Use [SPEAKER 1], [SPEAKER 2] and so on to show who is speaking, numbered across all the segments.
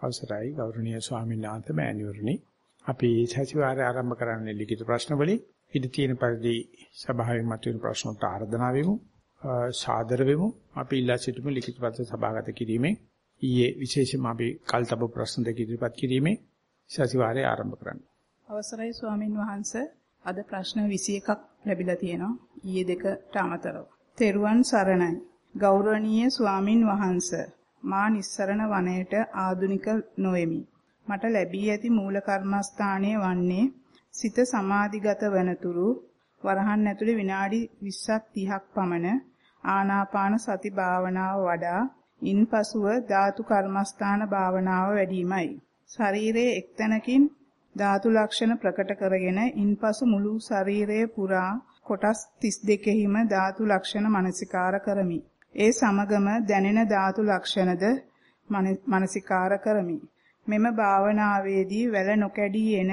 [SPEAKER 1] අවසරයි ගෞරවනීය ස්වාමීන් වහන්සේ මෑණිවරණි. අපි සතිವಾರය ආරම්භ කරන්නේ ලිඛිත ප්‍රශ්න වලින්. ඉද තියෙන පරිදි සභාවේ මතුවෙන ප්‍රශ්න වලට ආරාධනා වෙමු සාදර වෙමු. අපි ඉල්ලා සිටිමු ලිඛිත පත්‍ර සභාගත කිරීමෙන්. ඊයේ විශේෂයෙන්ම අපි කල්තබ ප්‍රශ්න දෙක ඉදිරිපත් කිරීමේ සතිವಾರය ආරම්භ කරන්න.
[SPEAKER 2] අවසරයි ස්වාමින් වහන්සේ. අද ප්‍රශ්න 21ක් ලැබිලා තියෙනවා. ඊයේ දෙකට අමතරව. තෙරුවන් සරණයි. ගෞරවනීය ස්වාමින් වහන්සේ. මා නිස්සරණ වනයේට ආදුනික නොෙමි. මට ලැබී ඇති මූල කර්මස්ථානයේ වන්නේ සිත සමාධිගත වනතුරු වරහන් ඇතුලේ විනාඩි 20ක් 30ක් පමණ ආනාපාන සති භාවනාව වඩා ඉන්පසුව ධාතු කර්මස්ථාන භාවනාව වැඩිමයි. ශරීරයේ එක්තැනකින් ධාතු ලක්ෂණ ප්‍රකට කරගෙන ඉන්පසු මුළු ශරීරයේ පුරා කොටස් 32හිම ධාතු ලක්ෂණ මනසිකාර කරමි. ඒ සමගම දැනෙන ධාතු ලක්ෂණද මනසිකාර කරමි. මෙම භාවනාවේදී වැල නොකැඩී එන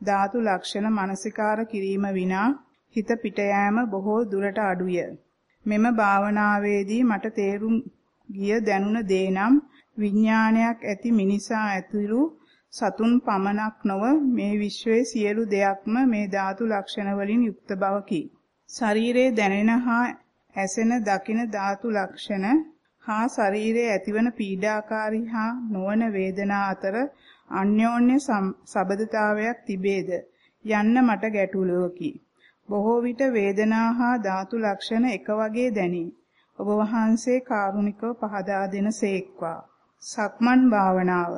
[SPEAKER 2] ධාතු ලක්ෂණ මනසිකාර කිරීම විනා හිත පිට යෑම බොහෝ දුරට අඩුය. මෙම භාවනාවේදී මට තේරුම් ගිය දැනුණ දේ නම් විඥානයක් ඇති මිනිසා ඇතුළු සතුන් පමණක් නොව මේ විශ්වයේ සියලු දෙයක්ම මේ ධාතු ලක්ෂණ වලින් යුක්ත බවකි. ශරීරයේ දැනෙන හා ඇසෙන දකින ධාතු ලක්ෂණ හා ශරීරයේ ඇතිවන පීඩාකාරී හා නොවන වේදනා අතර අන්‍යෝන්‍ය සබදතාවයක් තිබේද යන්න මට ගැටලුවකි. බොහෝ විට වේදනා හා ධාතු ලක්ෂණ එක වගේ දැනේ. ඔබ වහන්සේ කාරුණිකව පහදා දෙනසේක්වා. සක්මන් භාවනාව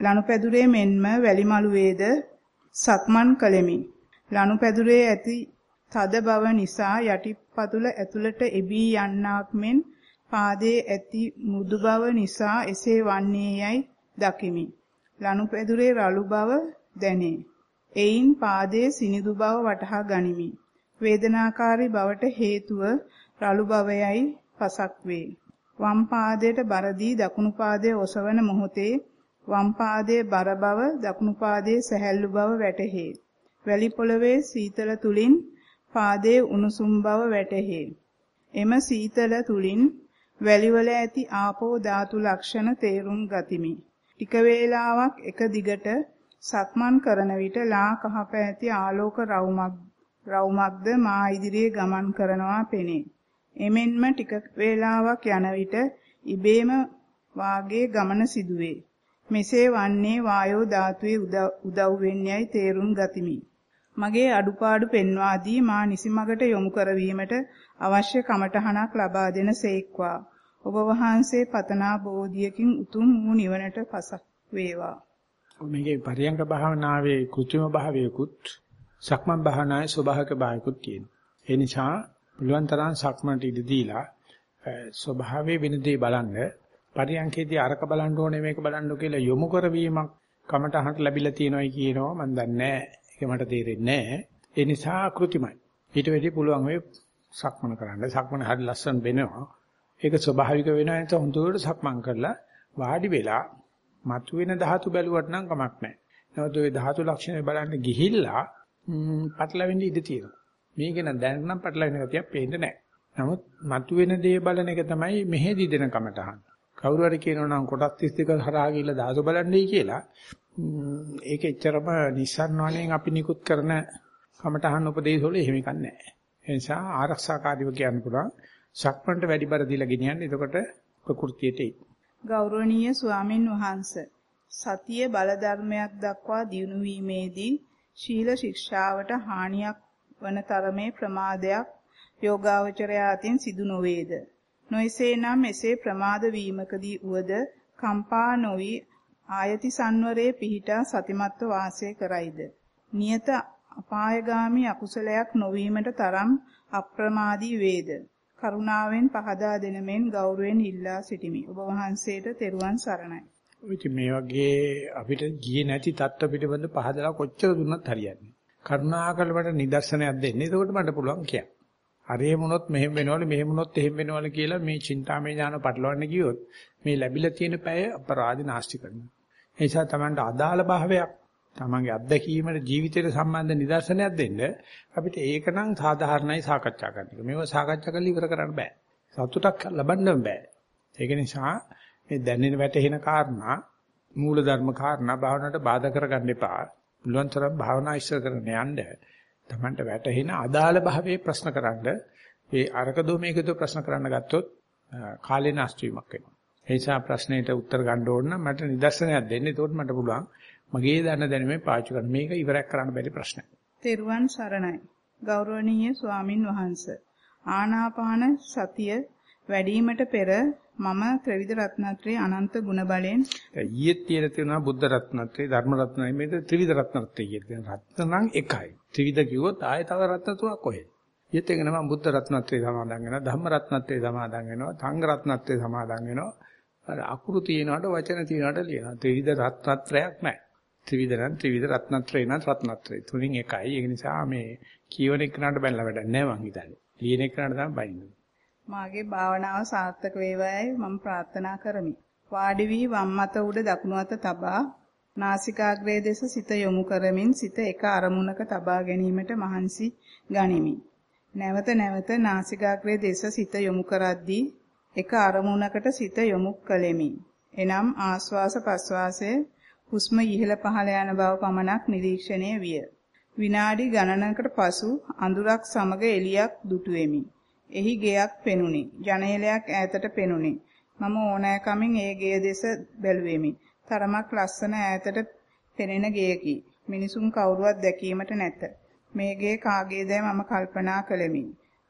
[SPEAKER 2] ලනුපැදුරේ මෙන්ම වැලිමලුවේද සක්මන් කළෙමි. ලනුපැදුරේ ඇති තද බව නිසා යටිපතුල ඇතුළට එබී යන්නක් මෙන් පාදයේ ඇති මෘදු බව නිසා එසේ වන්නේ යයි දකිමි. ලනුපැදුරේ රළු බව දැනේ. එයින් පාදයේ සිනිදු බව වටහා ගනිමි. වේදනාකාරී බවට හේතුව රළු බවයයි පසක් වේ. වම් පාදයට බරදී දකුණු පාදයේ ඔසවන මොහොතේ වම් පාදයේ බර බව දකුණු පාදයේ සැහැල්ලු බව වැටහේ. වැලි පොළවේ සීතල තුලින් පාදයේ උණුසුම් බව වැටහේ. එම සීතල තුලින් වැලිවල ඇති ආපෝ ධාතු ලක්ෂණ තේරුම් ගතිමි. ටික වේලාවක් එක දිගට සක්මන් කරන විට ලා කහ පැහැති ආලෝක රවුමක් රවුමක්ද මා ඉදිරියේ ගමන් කරනවා පෙනේ. එමෙන්ම ටික වේලාවක් යන විට ඉබේම වාගේ ගමන සිදුවේ. මෙසේ වන්නේ වායෝ ධාතුවේ උදව්වෙන් යයි තේරුම් ගතිමි. මගේ අඩුපාඩු පෙන්වා දී මා නිසිමගට යොමු කරවීමට අවශ්‍ය කමටහනක් ලබා දෙන සේක්වා. ඔබ වහන්සේ පතනා බෝධියකින් උතුම් වූ නිවනට පසක් වේවා.
[SPEAKER 1] මේකේ පරියංග භාවනාවේ કૃත්‍රිම භාවයකුත් සක්මන් භාවනාවේ ස්වභාවික භාවයකුත් තියෙනවා. ඒ නිසා පුළුවන් තරම් සක්මන්ට ඉඩ දීලා ස්වභාවයේ වෙනදී බලන්න පරියංගයේදී අරක බලන්න ඕනේ මේක බලන්න කියලා යොමු කරවීමක් කමටහනට ලැබිලා තියෙනවයි කියනවා මම දන්නේ නැහැ. ඒක මට තේරෙන්නේ නැහැ. ඒ නිසා කෘතිමයි. ඊට වෙඩි පුළුවන් වෙයි සක්මන කරන්න. සක්මන හරි ලස්සන වෙනවා. ඒක ස්වභාවික වෙනවා නැත්නම් හොඳට සක්මන් කරලා වාඩි වෙලා මතුවෙන ධාතු බැලුවට නම් කමක් නැහැ. නමුත් ওই ධාතු ලක්ෂණ බලන්න ගිහිල්ලා පටලවෙන්න ඉඩ තියෙනවා. මේක නම් දැන් නම් පටලවෙන ගතියක් පේන්නේ නැහැ. නමුත් මතුවෙන දේ බලන එක තමයි මෙහෙදි දෙන කමටහන්. කවුරු හරි කියනවා නම් කොටස් 32 හරහා ගිහිල්ලා ධාතු බලන්නයි කියලා ඒක එච්චරම නිස්සාරණ වශයෙන් අපි නිකුත් කරන කමටහන් උපදේශ වල එහෙම එකක් නැහැ. ඒ නිසා ආරක්ෂාකාරීව කියන්න පුළුවන් ශක්මන්ට වැඩි බර දීලා ගෙනියන්න. එතකොට ප්‍රകൃතියට එයි.
[SPEAKER 2] ගෞරවනීය ස්වාමින් වහන්සේ සතිය බල ධර්මයක් දක්වා දියුණු වීමේදී ශීල ශික්ෂාවට හානියක් වන තරමේ ප්‍රමාදයක් යෝගාවචරය අතින් සිදු නොවේද? නොයසේනම් එසේ ප්‍රමාද වීමකදී උවද කම්පා නොවි ආයති සංවරයේ පිහිටා සතිමත්ව වාසය කරයිද. නියත අපායගාමි අකුසලයක් නොවීමට තරම් අප්‍රමාදී වේද. කරුණාවෙන් පහදා දෙන මෙන් ගෞරවයෙන් ඉල්ලා සිටිමි. ඔබ වහන්සේට තෙරුවන් සරණයි.
[SPEAKER 1] ඉතින් මේ වගේ අපිට ගියේ නැති தත්ත පිටබඳ පහදලා කොච්චර දුන්නත් හරියන්නේ. කරුණාකර මට නිදර්ශනයක් දෙන්න. එතකොට මට පුළුවන් කියන්න. හරේ මොනොත් මෙහෙම වෙනවලු මෙහෙම මොනොත් එහෙම වෙනවලු කියලා මේ චින්තාමය ඥාන පටලවන්න ගියොත් මේ ලැබිලා තියෙන පැය අපරාධ නාස්ති කරනවා. ඒ නිසා Tamanට අදාළ භාවයක් Tamanගේ අත්දැකීමට ජීවිතයට සම්බන්ධ නිදර්ශනයක් දෙන්න අපිට ඒකනම් සාධාරණයි සාකච්ඡා කරන්න එක. මේව සාකච්ඡා කරලා ඉවර කරන්න බෑ. සතුටක් ලබන්න බෑ. ඒක නිසා මේ දැනෙන වැටෙන කාරණා මූල ධර්ම කාරණා භාවනාවට බාධා කරගන්න එපා. පුළුවන් තරම් භාවනා ඉස්සර කරගෙන යන්න. Tamanට වැටහෙන අදාළ භාවයේ ප්‍රශ්න කරන්න ඒ අරක දෝ මේකද ප්‍රශ්න කරන්න ගත්තොත් කාලේ නාස්ති වීමක් වෙනවා. ඒ නිසා ප්‍රශ්නෙට උත්තර ගන්න ඕන නම් මට නිදර්ශනයක් දෙන්න. එතකොට මට පුළුවන් මගේ දන්න දැනුමේ පාවිච්චි කරන්න. මේක ඉවරයක් කරන්න බැරි ප්‍රශ්නයක්.
[SPEAKER 2] තෙරුවන් සරණයි. ගෞරවනීය ස්වාමින් වහන්සේ. ආනාපාන සතිය වැඩිවීමට පෙර මම ත්‍රිවිධ රත්නත්‍රයේ අනන්ත ගුණ බලෙන්
[SPEAKER 1] ඊයේ තියෙන තියෙනවා බුද්ධ රත්නත්‍රයේ ධර්ම රත්නයි මේක ත්‍රිවිධ රත්නත්‍රය කියන රත්න නම් එකයි. ත්‍රිවිධ කිව්වොත් ආයෙ තව රත්න තුනක් කොහෙද? ඊයේත් එක නම බුද්ධ රත්නත්‍රයේ සමාදන් වෙනවා ධම්ම රත්නත්‍රයේ සමාදන් වෙනවා සංඝ රත්නත්‍රයේ සමාදන් වෙනවා. අර අකුරු තියනවාට වචන තියනවාට ලියනවා. ත්‍රිවිධ රත්නත්‍රයක් නැහැ. ත්‍රිවිධ නම් ත්‍රිවිධ රත්නත්‍රේ නම් රත්නත්‍රේ. තුنين එකයි. ඒ නිසා මේ කියවන එකනට බැලලා වැඩක් නැහැ මං හිතන්නේ. ලියන එකනට තමයි බයින්නේ.
[SPEAKER 2] මාගේ භාවනාව සාර්ථක වේවායි මම ප්‍රාර්ථනා කරමි. වාඩි වී වම් මත උඩ දකුණු අත තබා නාසිකාග්‍රය දෙස සිත යොමු කරමින් සිත එක අරමුණක තබා ගැනීමට මහන්සි ගනිමි. නැවත නැවත නාසිකාග්‍රය දෙස සිත යොමු කරද්දී එක අරමුණකට සිත යොමු කළෙමි. එනම් ආස්වාස ප්‍රස්වාසයේ හුස්ම ඉහළ පහළ යන බව පමණක් නිරීක්ෂණය විය. විනාඩි ගණනකට පසු අඳුරක් සමග එළියක් දුටුවෙමි. එහි ගෙයක් පෙනුනි. ජනේලයක් ඈතට පෙනුනි. මම ඕනෑකමින් ඒ ගෙය දෙස බැලුවෙමි. තරමක් ලස්සන ඈතට පෙනෙන ගෙයකි. මිනිසුන් කවුරුවත් දැකීමට නැත. මේ ගේ කාගේදයි මම කල්පනා කළෙමි.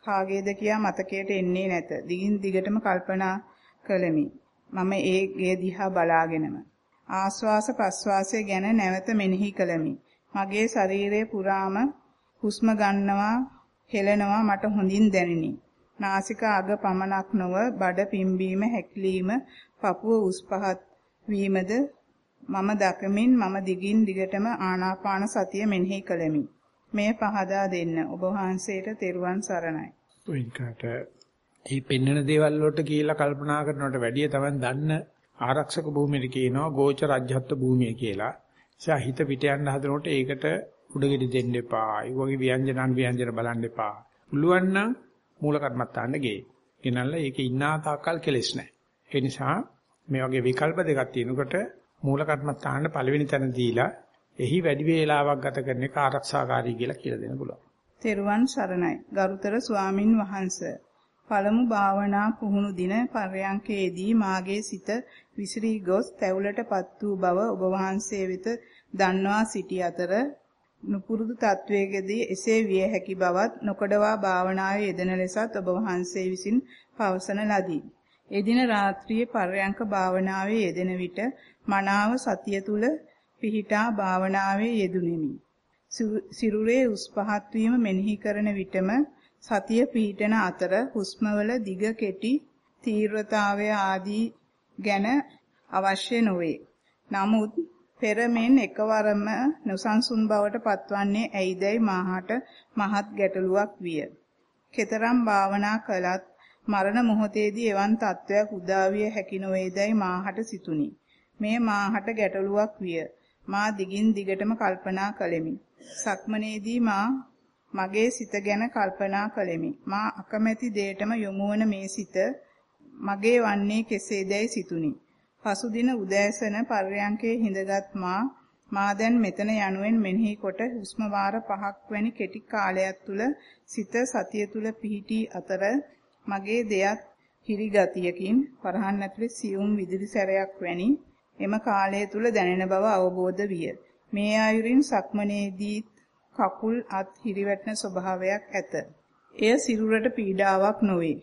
[SPEAKER 2] කාගේද කියා මතකයට එන්නේ නැත. දිගින් දිගටම කල්පනා කළෙමි. මම ඒ ගේ දිහා බලාගෙනම ආස්වාස ප්‍රස්වාසය ගැන නැවත මෙනෙහි කළෙමි. මගේ ශරීරයේ පුරාම හුස්ම ගන්නවා හෙලනවා මට හොඳින් දැනිනි. නාසික අග පමණක් නොව බඩ පිම්බීම හැකිලිම පපුව උස් පහත් වීමද මම දකමින් මම දිගින් දිගටම ආනාපාන සතිය මෙනෙහි කළෙමි. මේ පහදා දෙන්න ඔබ වහන්සේට තෙරුවන් සරණයි.
[SPEAKER 1] ඔයිකට මේ පෙන්වන දේවල් වලට කියලා කල්පනා කරනවට වැඩිය තමයි දන්න ආරක්ෂක භූමියට කියනවා ගෝච රාජ්‍යත්ව භූමිය කියලා. එයා හිත පිට යන්න හදනකොට ඒකට උඩගෙඩි දෙන්න එපා. ඒ වගේ ව්‍යංජනන් ව්‍යංජන බලන්න එපා. පුළුවන් නම් මූල කර්මත්තාන්න ගේ. ගෙනල්ලා ඒකේ ඉන්නා තාක්කල් කෙලෙස් නැහැ. ඒ නිසා මේ වගේ විකල්ප දෙකක් තියෙනකොට මූල කර්මත්තාන්න පළවෙනි තැන දීලා එහි වැඩි වේලාවක් ගත කරන එක ආරක්ෂාකාරී කියලා කියලා දෙන්න පුළුවන්.
[SPEAKER 2] තෙරුවන් සරණයි. ගරුතර ස්වාමින් වහන්සේ. පළමු භාවනා පුහුණු දින පර්යංකයේදී මාගේ සිත විසිරී ගොස් තැවුලටපත් වූ බව ඔබ වහන්සේ වෙත දන්වා සිටි අතර නුපුරුදු තත්වයකදී එසේ විය හැකි බවත් නොකඩවා භාවනාවේ යෙදෙන ලෙසත් ඔබ වහන්සේ විසින් පවසන ලදී. එදින රාත්‍රියේ පර්යංක භාවනාවේ යෙදෙන විට මනාව සතිය තුල පිහිටා භාවනාවේ යෙදුණෙමි. සිරුරේ උස් පහත් වීම මෙනෙහි කරන විටම සතිය පිහිටන අතර හුස්මවල දිග කෙටි තීව්‍රතාවය ආදී ගැන අවශ්‍ය නොවේ. නමුත් පෙරමෙන් එකවරම නොසන්සුන් බවට පත්වන්නේ ඇයිදයි මාහට මහත් ගැටලුවක් විය. කතරම් භාවනා කළත් මරණ මොහොතේදී එවන් තත්වයක් උදා විය හැකි නොවේදයි මාහට සිතුනි. මේ මාහට ගැටලුවක් විය. මා දිගින් දිගටම කල්පනා කළෙමි. සක්මනේදී මා මගේ සිත ගැන කල්පනා කළෙමි. මා අකමැති දෙයටම යොමු වන මේ සිත මගේ වන්නේ කෙසේදයි සිතුනි. පසුදින උදෑසන පර්යංකේ හිඳගත් මා මා දැන් මෙතන යනුවෙන් මෙනෙහි කොට හුස්ම වාර පහක් වැනි කෙටි කාලයක් තුල සිත සතිය තුල පිහිටි අතර මගේ දෙයත් හිරි ගතියකින් පරහන් ඇතුලේ සියුම් විදුලි සැරයක් වැනි එම කාලය තුල දැනෙන බව අවබෝධ විය. මේ ආයුරින් සක්මනේදී කකුල් අත් හිරිවැටෙන ස්වභාවයක් ඇත. එය සිරුරට පීඩාවක් නොවේ.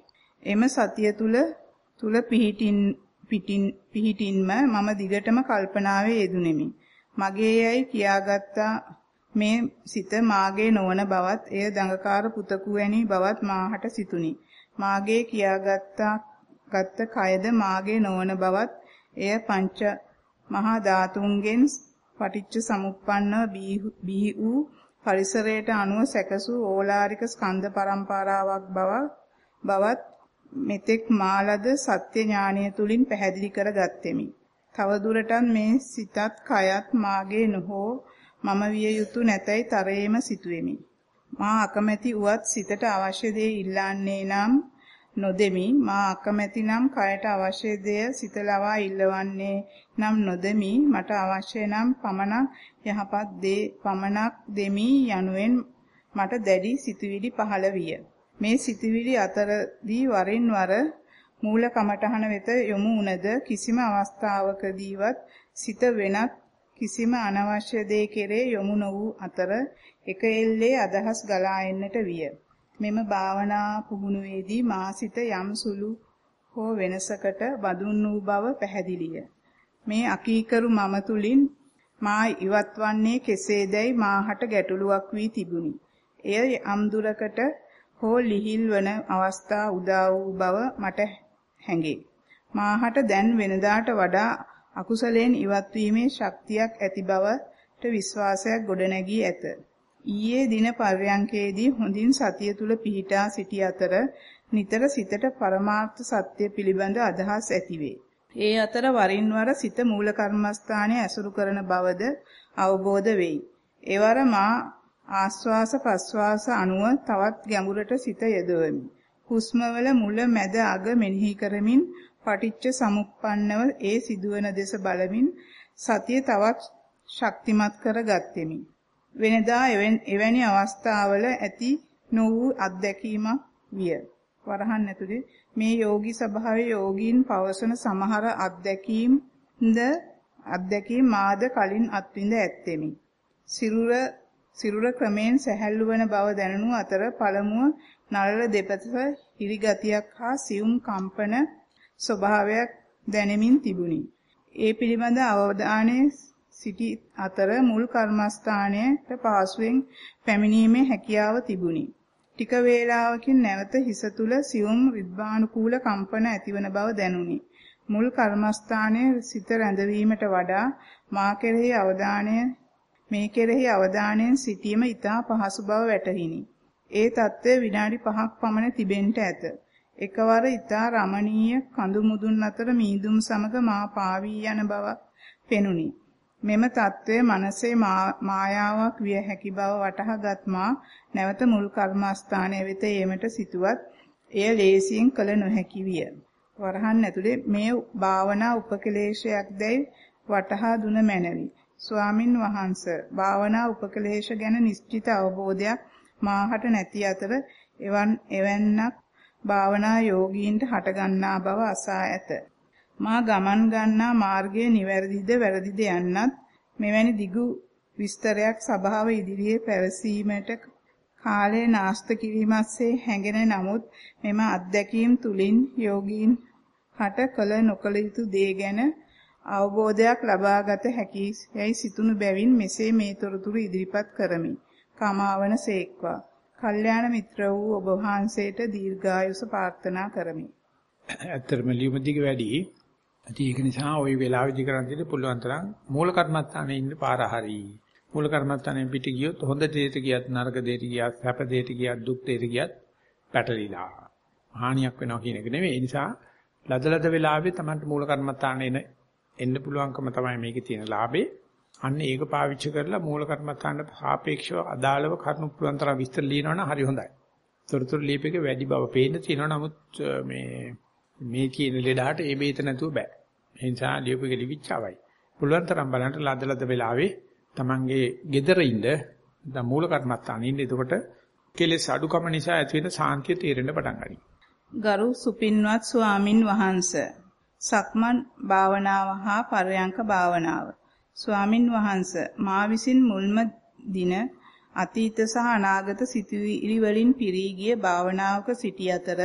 [SPEAKER 2] එම සතිය තුල තුල පිහිටින් පිටින් පිහිටින්ම මම දිගටම කල්පනාවේ යෙදුණෙමි. මගේ යයි කියාගත්තා මේ සිත මාගේ නොවන බවත් එය දඟකාර පුතකු වැනි බවත් මාහට සිතුනි. මාගේ කියාගත්තා ගත්ත කයද මාගේ නොවන බවත් එය පංච මහා ධාතුන්ගෙන් පටිච්ච සමුප්පන්නව බිහි වූ පරිසරයට අනුව සැකසූ ඕලාරික ස්කන්ධ පරම්පරාවක් බව බවත් මෙතෙක් මාලද සත්‍ය ඥානය තුලින් පැහැදිලි කර ගත්ෙමි. තව දුරටත් මේ සිතත් කයත් මාගේ නොහෝ මම විය යුතු නැතයි තරයේම සිටුවෙමි. මා අකමැති උවත් සිතට අවශ්‍ය දේ ඉල්ලන්නේ නම් නොදෙමි මා අකමැති නම් කයට අවශ්‍ය දෙය සිත ලවා ඉල්ලවන්නේ නම් නොදෙමි මට අවශ්‍ය නම් පමණක් යහපත් දේ පමණක් දෙමි යනුවෙන් මට දැඩි සිතුවිලි පහළ විය. මේ සිතුවිලි අතරදී වරින් වර මූල කමඨහන වෙත යොමු වුණද කිසිම අවස්ථාවකදීවත් සිත වෙනත් කිසිම අනවශ්‍ය දේ කෙරේ යොමු නො වූ අතර එක එල්ලේ අදහස් ගලා එන්නට විය. මෙම භාවනා පුහුණුවේදී මා සිත යම් සුළු හෝ වෙනසකට බඳුන් වූ බව පැහැදිලිය. මේ අකීකරු මම තුලින් මා ඉවත් වන්නේ කෙසේදයි මාහට ගැටලුවක් වී තිබුණි. එය යම් දුරකට හෝ ලිහිල් වන අවස්ථා උදා වූ බව මට හැඟේ. මාහට දැන් වෙනදාට වඩා අකුසලයෙන් ඉවත් වීමේ ශක්තියක් ඇති බවට විශ්වාසයක් ගොඩනැගී ඇත. ඊයේ දින පර්යංකයේදී හොඳින් සතිය තුල පිහිටා සිටි අතර නිතර සිතට පරමාර්ථ සත්‍ය පිළිබඳ අදහස් ඇතිවේ. ඒ අතර වරින් වර සිත මූල කර්මස්ථානයේ ඇසුරු කරන බවද අවබෝධ වෙයි. එවර මා ආස්වාස ප්‍රස්වාස අනුව තවත් ගැඹුරට සිත යොදවමි. හුස්මවල මුල මැද අග මෙනෙහි කරමින් පටිච්ච සමුප්පන්නව ඒ සිදුවන දෙස බලමින් සතිය තවත් ශක්තිමත් කර ගත්ෙමි. වෙනදා එවැනි අවස්ථාවල ඇති නො වූ අත්දැකීමක් විය. වරහන් ඇතුලේ මේ යෝගී ස්වභාවයේ යෝගීන් පවසන සමහර අත්දැකීම්ද අත්දැකීම් මාද කලින් අත්විඳ ඇත්තෙමි. සිරුර සිරුර ක්‍රමෙන් සැහැල්ලු වන බව දැනුණු අතර පළමුව නළල දෙපස හිරිගතියක් හා සියුම් කම්පන ස්වභාවයක් දැනෙමින් තිබුණි. ඒ පිළිබඳ අවධානයේ සිටි අතර මුල් කර්මස්ථානයට පාසුවෙන් පැමිණීමේ හැකියාව තිබුණි. ටික වේලාවකින් නැවත හිස තුල සියුම් රිද්වානුකූල කම්පන ඇතිවන බව දැනුනි. මුල් කර්මස්ථානයේ සිත රැඳවීමට වඩා මා කෙරෙහි අවධානය මේ කෙරෙහි අවධානයෙන් සිටීම ඉතා පහසු බව වැටහිනි. ඒ తත්වය විනාඩි 5ක් පමණ තිබෙන්නට ඇත. එකවර ඊතා රමණීය කඳු මුදුන් අතර මීදුම් සමග මා පාවී යන බව පෙනුනි. මෙම తත්වය මනසේ මායාවක් විය හැකි බව වටහාගත් මා නැවත මුල් කර්මස්ථානයේ වෙත ඒමට සිටුවත් එය ලේසියෙන් කළ නොහැකි විය. වරහන් ඇතුලේ මේ භාවනා උපකලේශයක් දැයි වටහා දුන මැනවි. ස්වාමින් වහන්සේ භාවනා උපකලේශ ගැන නිශ්චිත අවබෝධයක් මාහට නැති අතර එවන් එවන්නක් භාවනා යෝගීන්ට හටගන්නා බව අසා ඇත. මා ගමන් ගන්නා මාර්ගයේ නිවැරදිද වැරදිද යන්නත් මෙවැනි දිගු විස්තරයක් සභාව ඉදිරියේ පැවසීමට කාලය නාස්ත කිරීමස්සේ හැඟෙන නමුත් මෙම අත්දැකීම් තුලින් යෝගීන් හට කල නොකල යුතු දේ ගැන අවබෝධයක් ලබාගත හැකි යයි සිතුණු බැවින් මෙසේ මේ තොරතුරු ඉදිරිපත් කරමි. කමාවන සේක්වා කල්යාණ මිත්‍ර වූ ඔබ වහන්සේට දීර්ඝායුෂ ප්‍රාර්ථනා කරමි.
[SPEAKER 1] ඇත්තටම ලියුම දිග වැඩි. ඒක නිසා ওই වෙලාවෙදි කරන් දෙන්න පුළුවන් තරම් මූල කර්මස්ථානයේ ඉන්න පාර හරි. මූල කර්මස්ථානයෙන් පිට ගියොත් හොඳ දෙයට ගියත් නරක දෙයට ගියත් සැප දෙයට ගියත් දුක් දෙයට ගියත් පැටලිලා. හානියක් වෙනවා කියන එක නෙවෙයි. ඒ නිසා ලදලද වෙලාවේ තමයි මූල කර්මස්ථානයේ එන්න පුළුවන්කම තමයි මේකේ තියෙන ලාභේ. අන්න ඒක පාවිච්චි කරලා මූල කර්මස්ථානට සාපේක්ෂව අදාළව කරුණු පුළුවන් තරම් විස්තර ලියනවනම් හරි හොඳයි. තොරතුරු ලියපෙක වැඩි බව පේන්න තියෙනවා නමුත් මේ මේ කියන ලෙඩහට ඒ බේත නැතුව බෑ. ඒ නිසා ලියපෙක ලිවිච්චවයි. පුළුවන් තරම් බලන්න ලදලද වෙලාවේ Tamange gedara ඉන්න දැන් මූල කර්මස්ථානේ ඉන්න. එතකොට කෙලෙස් අඩුකම නිසා ඇති වෙන සාන්තිය තේරෙන්න පටන් ගන්නවා.
[SPEAKER 2] ගරු සුපින්වත් ස්වාමින් වහන්සේ සක්මන් භාවනාව හා පරයන්ක භාවනාව ස්වාමින් වහන්ස මා විසින් මුල්ම දින අතීත සහ අනාගත සිතුවිලි වලින් පිරී ගිය භාවනාවක සිටි අතර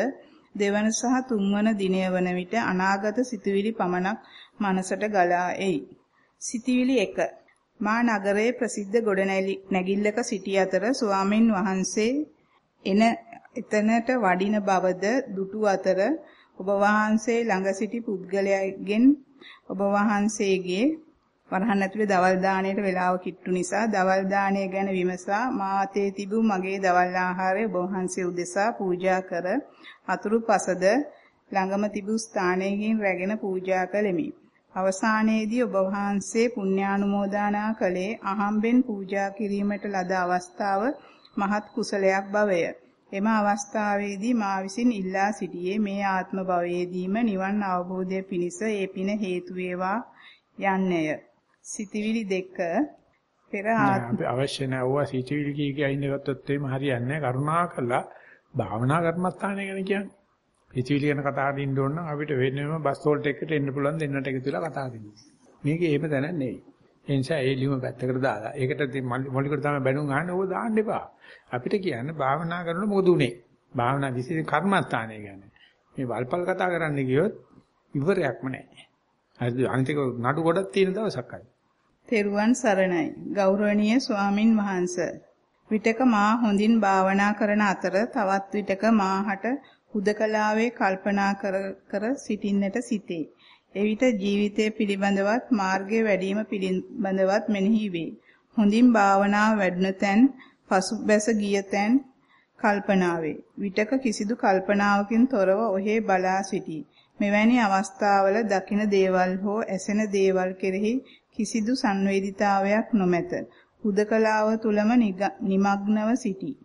[SPEAKER 2] දෙවන සහ තුන්වන දිනය වන විට අනාගත සිතුවිලි පමණක් මනසට ගලා එයි. සිතුවිලි 1 මා නගරයේ ප්‍රසිද්ධ ගොඩනැගිල්ලක සිටි අතර ස්වාමින් වහන්සේ එන එතනට වඩින බවද දුටු අතර ඔබ වහන්සේ ළඟ සිටි පුද්ගලයාගෙන් ඔබ වහන්සේගේ වරහන් ඇතුලේ දවල් දාණයට වේලාව කිට්ටු නිසා දවල් දාණය ගැන විමසා මා අතේ තිබූ මගේ දවල් ආහාරය ඔබ වහන්සේ උදෙසා පූජා කර අතුරු පසද ළඟම තිබූ ස්ථානයකින් රැගෙන පූජා කළෙමි. අවසානයේදී ඔබ වහන්සේ පුණ්‍යානුමෝදනා කළේ අහම්බෙන් පූජා කිරීමට ලද අවස්ථාව මහත් කුසලයක් බවය. එම අවස්ථාවේදී මා විසින් ඉල්ලා සිටියේ මේ ආත්ම භවයේදීම නිවන් අවබෝධය පිණිස ඒ පින හේතු වේවා යන්නේය. සිතවිලි දෙක පෙර
[SPEAKER 1] අවශ්‍ය නැවුවා සිතවිලි කී කිය ඉන්න ගත්තොත් එහෙම හරියන්නේ නැහැ. කරුණා කළා භාවනා කර්මස්ථානය ගැන කියන්නේ. සිතවිලි ගැන කතා කරන්න ඕන නම් අපිට වෙනම බස් හෝල්ට් එකකට එන්න පුළුවන් දෙන්නට එකතු වෙලා කතා කරන්න. මේක එහෙම දැනක් නෙවෙයි. ඒ නිසා ඒ ලියුම පැත්තකට දාලා ඒකට මොලිකට තමයි බැනුම් අහන්නේ ඕක දාන්න එපා. අපිට කියන්නේ භාවනා කරනකොට මොකද උනේ? භාවනා විශේෂ කර්මස්ථානය ගැන. මේ වල්පල් කතා කරන්න ගියොත් ඉවරයක්ම නැහැ. හරිද? අනිතික නඩු ගොඩක් තියෙන දවසක්යි.
[SPEAKER 2] තෙරුවන් සරණයි. ගෞරවනීය ස්වාමින් වහන්සේ. විතක මා හොඳින් භාවනා කරන අතර තවත් විතක මාහට හුදකලාවේ කල්පනා කර කර සිටින්නට සිටේ. එවිට ජීවිතය පිළිබඳවත් මාර්ගයේ වැඩිම පිළිබඳවත් මෙනෙහි වේ. හොඳින් භාවනාව වැඩුණ තැන් පසුබැස ගිය තැන් කල්පනාවේ. විතක කිසිදු කල්පනාවකින් තොරව ඔහේ බලා සිටී. මෙවැනි අවස්ථාවල දකින දේවල් හෝ ඇසෙන දේවල් කෙරෙහි කිසිදු සංවේදීතාවයක් නොමැත. හුදකලාව තුලම නිමග්නව සිටී.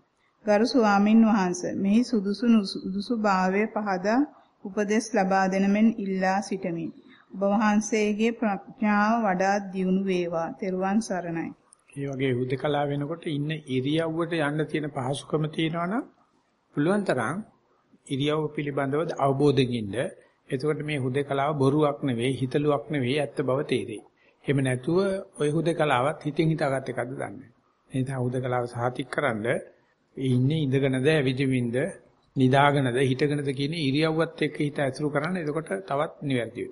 [SPEAKER 2] ගරු ස්වාමින් වහන්සේ මෙහි සුදුසු නුසුදුසු භාවය පහදා උපදෙස් ලබා දෙන මෙන් ඉල්ලා සිටමි. ඔබ වහන්සේගේ ප්‍රඥාව වඩා දියුණු වේවා. තෙරුවන් සරණයි.
[SPEAKER 1] මේ වගේ හුදකලා වෙනකොට ඉන්න ඉරියව්වට යන්න තියෙන පහසුකම තියෙනවනම් පුළුවන් තරම් ඉරියව්ව පිළිබඳව අවබෝධයෙන් ඉන්න. එතකොට මේ හුදකලාව බොරුවක් නෙවෙයි, හිතලුවක් නෙවෙයි, ඇත්ත බව තේරෙයි. එහෙම නැතුව ওই හුදකලාවත් හිතින් හිතාගත් එකක්ද දන්නේ නැහැ. ඒ නිසා හුදකලාව සාතික් කරන්න ඉන්නේ ඉඳගෙනද, ඇවිදින්ද, නිදාගෙනද, හිටගෙනද කියන ඉරියව්වත් එක්ක හිත ඇසුරු කරන්න. එතකොට තවත් නිවැරදි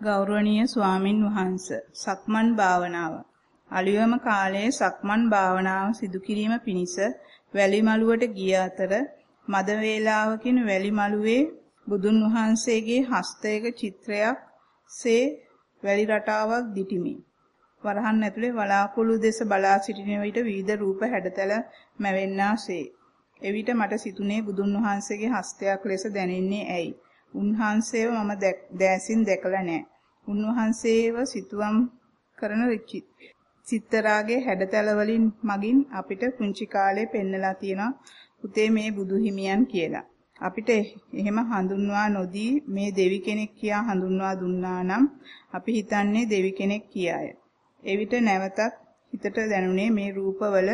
[SPEAKER 2] ගෞරවනීය ස්වාමින් වහන්සේ සක්මන් භාවනාව අලියම කාලයේ සක්මන් භාවනාව සිදු කිරීම පිණිස වැලි මළුවට ගිය අතර මද වේලාවකින් වැලි මළුවේ බුදුන් වහන්සේගේ හස්තයක චිත්‍රයක් සේ වැලි රටාවක් දිටිමි. වරහන් ඇතුලේ වලාකුළු දෙස බලා සිටින විට විවිධ රූප හැඩතල මැවෙන්නාසේ. එවිට මට සිතුනේ බුදුන් වහන්සේගේ හස්තයක් ලෙස දැනෙන්නේ ඇයි? උන්වහන්සේව මම දෑසින් දැකලා නැහැ. උන්වහන්සේව සිතුවම් කරන චිත්තරාගේ හැඩතල වලින් මගින් අපිට පුංචි කාලේ පෙන්නලා තියෙනවා පුතේ මේ බුදු හිමියන් කියලා. අපිට එහෙම හඳුන්වා නොදී මේ දෙවි කෙනෙක් කියා හඳුන්වා දුන්නා නම් අපි හිතන්නේ දෙවි කෙනෙක් කියාය. එවිට නැවතත් හිතට දැනුනේ මේ රූපවල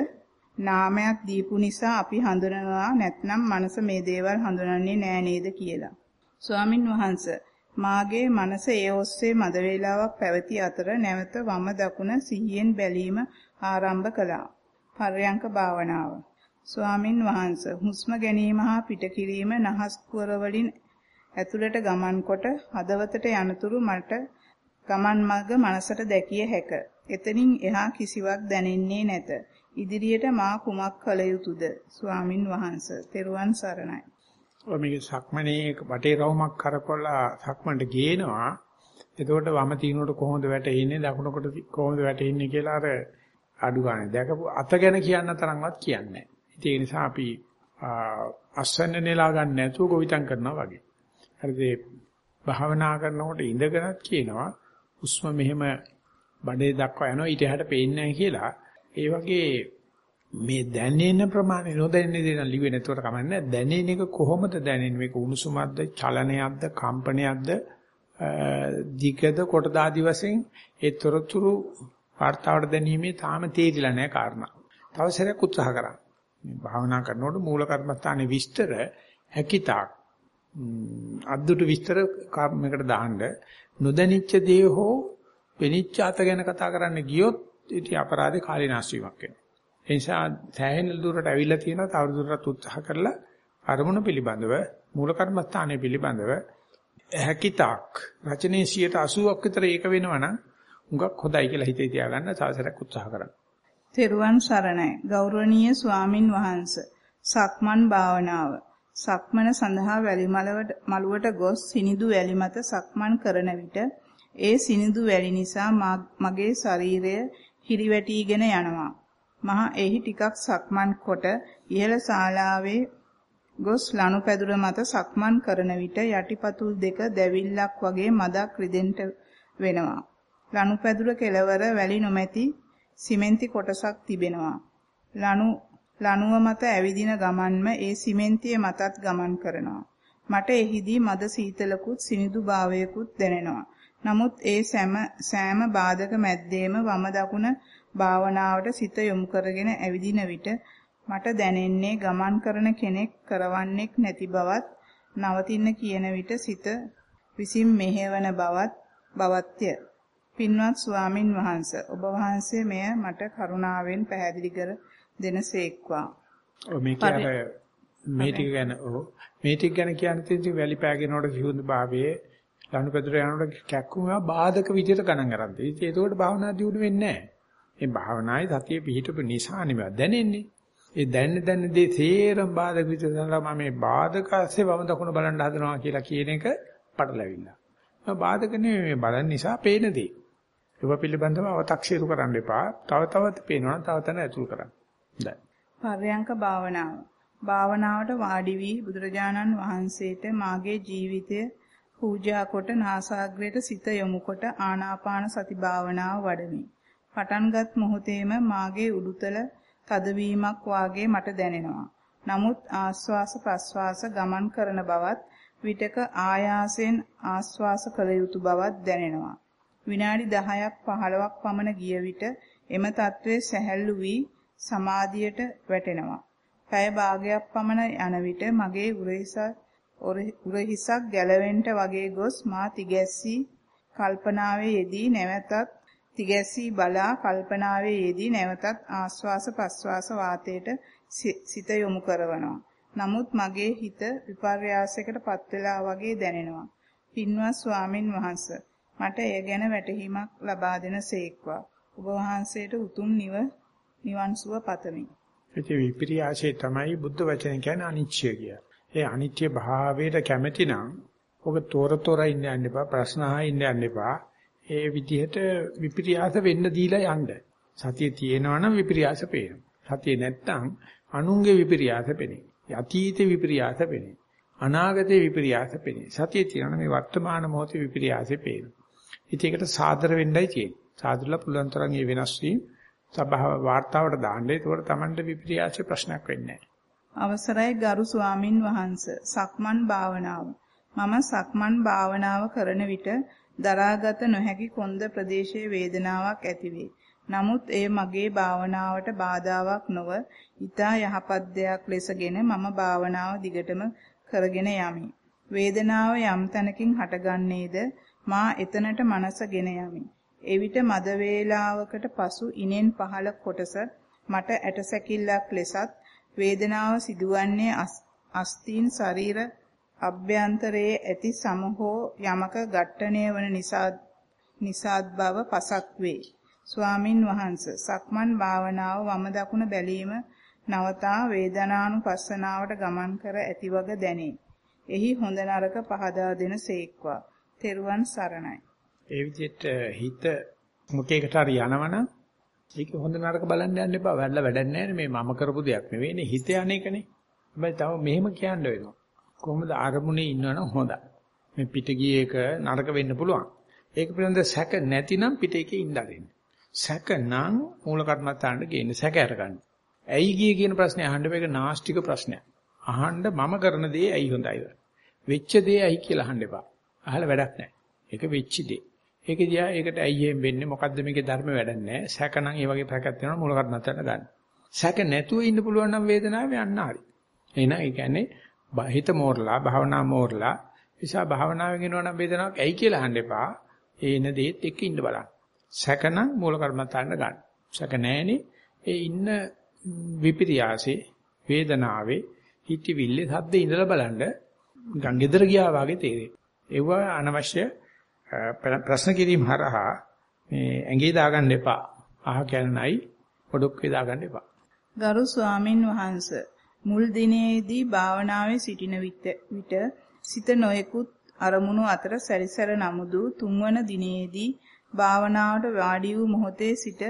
[SPEAKER 2] නාමයක් දීපු නිසා අපි හඳුනනවා නැත්නම් මනස මේ දේවල් හඳුනන්නේ නෑ නේද කියලා. ස්වාමින් වහන්සේ මාගේ මනස ඒ ඔස්සේ මද වේලාවක් පැවති අතර නැවත වම දකුණ සිහියෙන් බැලීම ආරම්භ කළා. පර්යංක භාවනාව. ස්වාමින් වහන්සේ හුස්ම ගැනීම හා පිට කිරීම නහස් පුර වලින් ඇතුළට ගමන් කොට හදවතට යනතුරු මට ගමන් මඟ මනසට දැකිය හැක. එතනින් එහා කිසිවක් දැනෙන්නේ නැත. ඉදිරියට මා කුමක් කළ යුතුද? ස්වාමින් වහන්සේ. තෙරුවන් සරණයි.
[SPEAKER 1] ඔය මේක සක්මනේ වටේ රවුමක් කරකවලා සක්මන්ට ගේනවා. එතකොට වම තිනුවට කොහොමද වැටෙන්නේ දකුණකට කොහොමද වැටෙන්නේ කියලා අර අඩු ගන්න. දැකපු අත ගැන කියන්න තරම්වත් කියන්නේ නැහැ. ඒ නිසා අපි අස්වැන්න නෙලා ගන්න නැතුව ගොවිතැන් කරනවා වගේ. හරිද? භාවනා කරනකොට ඉඳගෙනත් කියනවා හුස්ම මෙහෙම බඩේ දක්වා යනවා ඊට එහාට පේන්නේ කියලා. ඒ වගේ මේ දැනෙන ප්‍රමාණය නොදැනෙන දේ නම් ලිව්වේ නැතුවට කමන්නේ දැනෙන එක කොහොමද දැනෙන්නේ මේක උණුසුමක්ද චලනයක්ද කම්පනයක්ද දිගද කොටද ආදි වශයෙන් ඒ තොරතුරු වார்த்தාවට දැනීමේ තාම තේරිලා නැහැ කාරණා. තව සැරයක් උත්සාහ කරන්න. මේ භාවනා කරනකොට මූල කර්මස්ථානයේ විස්තර හැකිතාක් අද්දුට විස්තර කර්මයකට දාන්න නොදැනිච්ච දේ හෝ වෙනිච්ච අත ගැන කතා කරන්න ගියොත් ඉතින් අපරාධේ කාලීනාස්වීමක් වෙනවා. ඒ නිසා සෑහෙන දුරට ඇවිල්ලා තියෙනවා තවදුරටත් උත්සාහ කරලා අරමුණ පිළිබඳව මූල කර්මස්ථානයේ පිළිබඳව හැකිතාක් රචනයේ 80ක් විතර ඒක වෙනවනම් හුඟක් හොඳයි කියලා හිතේ තියාගන්න සාසරයක් උත්සාහ කරන්න.
[SPEAKER 2] තෙරුවන් සරණයි ගෞරවනීය ස්වාමින් වහන්සේ සක්මන් භාවනාව සක්මන සඳහා වැලි මළුවට ගොස් සිනිදු වැලි මත සක්මන් කරන විට ඒ සිනිදු වැලි නිසා මගේ ශරීරය හිරිවැටීගෙන යනවා. මම එහි ටිකක් සක්මන් කොට ඉහළ ශාලාවේ ගොස් ලනුපැදුර මත සක්මන් කරන විට යටිපතුල් දෙක දැවිල්ලක් වගේ මදක් රිදෙන්න වෙනවා. ලනුපැදුර කෙළවර වැලි නොමැති සිමෙන්ති කොටසක් තිබෙනවා. ලනු ලණුව මත ඇවිදින ගමන්ම ඒ සිමෙන්තිය මතත් ගමන් කරනවා. මට එහිදී මද සීතලකුත් සිනිදු භාවයකුත් දැනෙනවා. නමුත් ඒ සෑම සෑම බාධක මැද්දේම වම දකුණ භාවනාවට සිත යොමු කරගෙන ඇවිදින විට මට දැනෙන්නේ ගමන් කරන කෙනෙක් කරවන්නේක් නැති බවත් නවතින්න කියන විට සිත විසින් මෙහෙවන බවත් බවත්ය. පින්වත් ස්වාමින් වහන්සේ ඔබ වහන්සේ මෙය මට කරුණාවෙන් පැහැදිලි කර දෙනසේක්වා.
[SPEAKER 1] ඔව් මේක අර මේ ටික ගැන ඔව් මේ ටික ගැන කියන්න තියෙන වැලි පෑගෙනකොට සිහුඳ භාවයේ ලනුපැදුර යනකොට කැක්කුමා බාධක විදියට ගණන් ගන්න තියෙන්නේ. ඒකෝට භාවනා දියුණු වෙන්නේ නැහැ. මේ භාවනායේ සතිය පිහිටපු නිසා නෙමෙයි දැනෙන්නේ. ඒ දැන්න දැන්න දේ තේරම් බාධක විදියට මම මේ බාධක ASCII වම දකුණ බලන්න හදනවා කියලා කියන එක පටලැවිල්ල. මම බාධක නෙමෙයි මේ බලන නිසා පේන දේ. ඒව පිළිබඳව අව탁සිරු කරන්න එපා. තව තවත් පේනවා තව තැන ඇතුල් කරන්න. දැන්.
[SPEAKER 2] පර්යංක භාවනාව. භාවනාවට වාඩි වී බුදුරජාණන් වහන්සේට මාගේ ජීවිතය පූජා කොට නාසාග්‍රයට සිත යොමු කොට ආනාපාන සති භාවනාව වඩමි. පටන්ගත් මොහොතේම මාගේ උඩුතල තදවීමක් වාගේ මට දැනෙනවා. නමුත් ආස්වාස ප්‍රස්වාස ගමන් කරන බවත් විටක ආයාසයෙන් ආස්වාස කළ යුතු බවත් දැනෙනවා. විනාඩි 10ක් 15ක් පමණ ගිය විට එම తත්වයේ සැහැල්ලු වී සමාධියට වැටෙනවා. පැය භාගයක් පමණ යන විට මගේ උරහිසක් ගැලවෙන්න වගේ ගොස් මා තිගැස්සී කල්පනාවේ යෙදී නැවතත් තිගැසී බලා කල්පනාවේ යෙදී නැවතත් ආස්වාස ප්‍රස්වාස වාතයට සිත යොමු කරනවා. නමුත් මගේ හිත විපර්යාසයකට පත් වෙලා වගේ දැනෙනවා. පින්වත් ස්වාමින් වහන්සේ මට එය ගැන වැටහීමක් ලබා දෙන සේක්වා. ඔබ වහන්සේට උතුම් නිව නිවන් සුව පතමි.
[SPEAKER 1] ඒ විපර්යාසය තමයි බුද්ධ වචන කියන්නේ අනිච්චය කිය. ඒ අනිත්‍ය භාවයට කැමැති නම් ඔබ තොර තොර ඉන්න යන්න එපා ප්‍රශ්න අහා ඉන්න යන්න එපා. ඒ විදිහට විපිරියාස වෙන්න දීලා යන්න. සතිය තියෙනවා නම් විපිරියාස පේනවා. සතිය නැත්තම් අනුන්ගේ විපිරියාස පෙනේ. අතීතේ විපිරියාස පෙනේ. අනාගතේ විපිරියාස පෙනේ. සතිය තියෙනවා මේ වර්තමාන මොහොතේ විපිරියාසෙ පේනවා. ඉතින් ඒකට සාදර වෙන්නයි තියෙන්නේ. සාදරලා පුළුවන් තරම් මේ වෙනස් වීම සභාව වාර්තාවට දාන්න. ඒකෝර Tamanට විපිරියාසෙ ප්‍රශ්නයක් වෙන්නේ
[SPEAKER 2] අවසරයි ගරු ස්වාමින් වහන්සේ. සක්මන් භාවනාව. මම සක්මන් භාවනාව කරන විට දරාගත නොහැකි කොන්ද ප්‍රදේශයේ වේදනාවක් ඇතිවේ. නමුත් එය මගේ භාවනාවට බාධාවක් නොව ඊතා යහපත් දෙයක් ලෙසගෙන මම භාවනාව දිගටම කරගෙන යමි. වේදනාව යම් තැනකින් හටගන්නේද මා එතනට මනසගෙන යමි. එවිට මද වේලාවකට පසු ඉනෙන් පහළ කොටස මට ඇටසැකිල්ලක් ලෙසත් වේදනාව සිදුවන්නේ අස්තීන් ශරීර අභ්‍යන්තරයේ ඇති සමහෝ යමක ඝට්ටණය වන නිසා නිසාත් බව පසක් වේ. ස්වාමින් වහන්සේ සක්මන් භාවනාව වම දකුණ බැලීම නවතා වේදනානුපස්සනාවට ගමන් කර ඇති වග දැනේ. එහි හොඳ නරක පහදා දෙන සේක්වා. තෙරුවන් සරණයි.
[SPEAKER 1] ඒ විදිහට හිත මොකේකට හරි යනවනම් ඒක හොඳ නරක බලන්න යන්න එපා. වැඩලා වැඩක් නැහැ මේ මම කරපු දෙයක් නෙවෙයිනේ හිත යන්නේකනේ. හැබැයි තව මෙහෙම කියන්න වෙනවා. කොහොමද අරමුණේ ඉන්නවනම් හොඳයි. මේ පිට ගියේ එක නරක වෙන්න පුළුවන්. ඒක පිළිබඳ සැක නැතිනම් පිට එකේ ඉඳලා සැක නම් මූල කර්මත්තාන්ට ගේන්නේ සැක අරගන්න. ඇයි ගියේ කියන ප්‍රශ්නේ අහන්න මේක නාස්තික ප්‍රශ්නයක්. අහන්න මම කරන දේ ඇයි හොඳයිද? වෙච්ච දේ ඇයි කියලා අහන්න එපා. අහලා වැඩක් නැහැ. ඒක වෙච්ච දේ. ඒක දිහා ඒකට ඇයි එහෙම වෙන්නේ මොකද්ද මේකේ ධර්ම වැඩක් නැහැ. සැක නම් ඒ වගේ පැකක් වෙනවා මූල කර්මත්තාන්ට ගන්න. සැක නැතුව ඉන්න පුළුවන් නම් වේදනාවේ යන්න හරි. එහෙනම් ඒ කියන්නේ හිත මෝරලා භාවනා මෝරලා නිසා භාවනාවෙන් එනවනම් වේදනාවක් ඇයි කියලා අහන්න එපා. ඒන දෙයත් එක්ක ඉන්න බලන්න. සැකනම් මූල කර්මත්තාන්න ගන්න. සැක නැහෙනේ ඒ ඉන්න විපිරියාසේ වේදනාවේ හිතවිල්ලේ සද්දේ ඉඳලා බලන්න ගංගෙදර ගියා වගේ තේරෙයි. ඒව අනවශ්‍ය ප්‍රශ්න කිරීම හරහා මේ ඇඟේ දාගන්න එපා. අහ කියනයි පොඩක් වේ දාගන්න එපා.
[SPEAKER 2] ගරු ස්වාමින් වහන්සේ මුල් දිනේදී භාවනාවේ සිටින විට සිත නොයෙකුත් අරමුණු අතර සැරිසර නමුදු තුන්වන දිනේදී භාවනාවට වාඩි වූ මොහොතේ සිට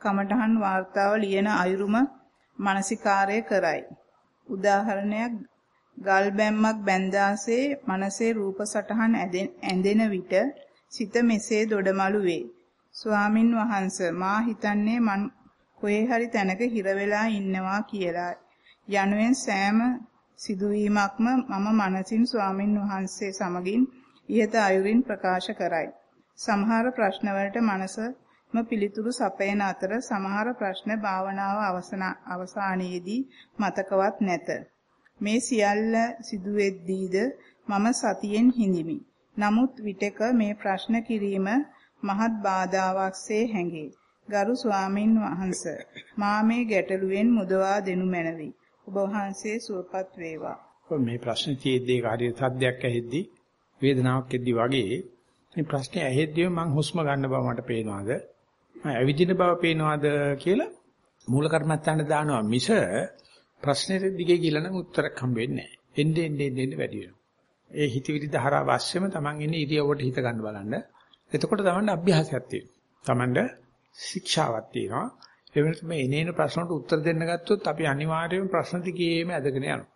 [SPEAKER 2] කමඨහන් වார்த்தාව ලියන අයුරුම මානසිකාරය කරයි. උදාහරණයක් ගල් බැම්මක් බැඳාසේ මනසේ රූප සටහන් ඇඳෙන විට සිත මෙසේ දොඩමළු වේ. ස්වාමින් වහන්සේ මා හිතන්නේ මන් කොහේ හරි තැනක හිර වෙලා ඉන්නවා කියලා. යනුවෙන් සෑම සිදුවීමක්ම මම මනසින් ස්වාමින් වහන්සේ සමගින් ඉහත අයුරින් ප්‍රකාශ කරයි. සමහර ප්‍රශ්න වලට මනසම පිළිතුරු සපයන අතර සමහර ප්‍රශ්න භාවනාව අවසානයේදී මතකවත් නැත. මේ සියල්ල සිදුවෙද්දීද මම සතියෙන් හිඳිමි. නමුත් විටක මේ ප්‍රශ්න කිරීම මහත් බාධාවක්සේ හැඟේ. ගරු ස්වාමින් වහන්සේ මා මේ ගැටලුවෙන් මුදවා දෙනු මැනවි. ඔබ වහන්සේ සුවපත් වේවා.
[SPEAKER 1] මේ ප්‍රශ්නේ තියෙද්දී කාර්ය සද්දයක් ඇහෙද්දී වේදනාවක් එද්දී වගේ මේ ප්‍රශ්නේ ඇහෙද්දී මං හුස්ම ගන්න බව මට පේනවාද? මම ඇවිදින බව පේනවාද කියලා මූල කර්මත්තාන්න දානවා මිස ප්‍රශ්නෙට දිගේ කියලා නම් උත්තරයක් හම්බ වෙන්නේ නැහැ. එන්නේ එන්නේ එන්නේ වැඩි වෙනවා. ඒ හිතවිලි ධාරාව ASCIIම තමන් ඉන්නේ ඉරියව්වට හිත ගන්න බලන්න. එතකොට තමන්ට අභ්‍යාසයක් තියෙනවා. තමන්ට ශික්ෂාවක් තියෙනවා. ඒ වෙනත් මේ එනේන ප්‍රශ්නට උත්තර දෙන්න ගත්තොත් අපි අනිවාර්යයෙන්ම ප්‍රශ්න දිගේම ඇදගෙන යනවා.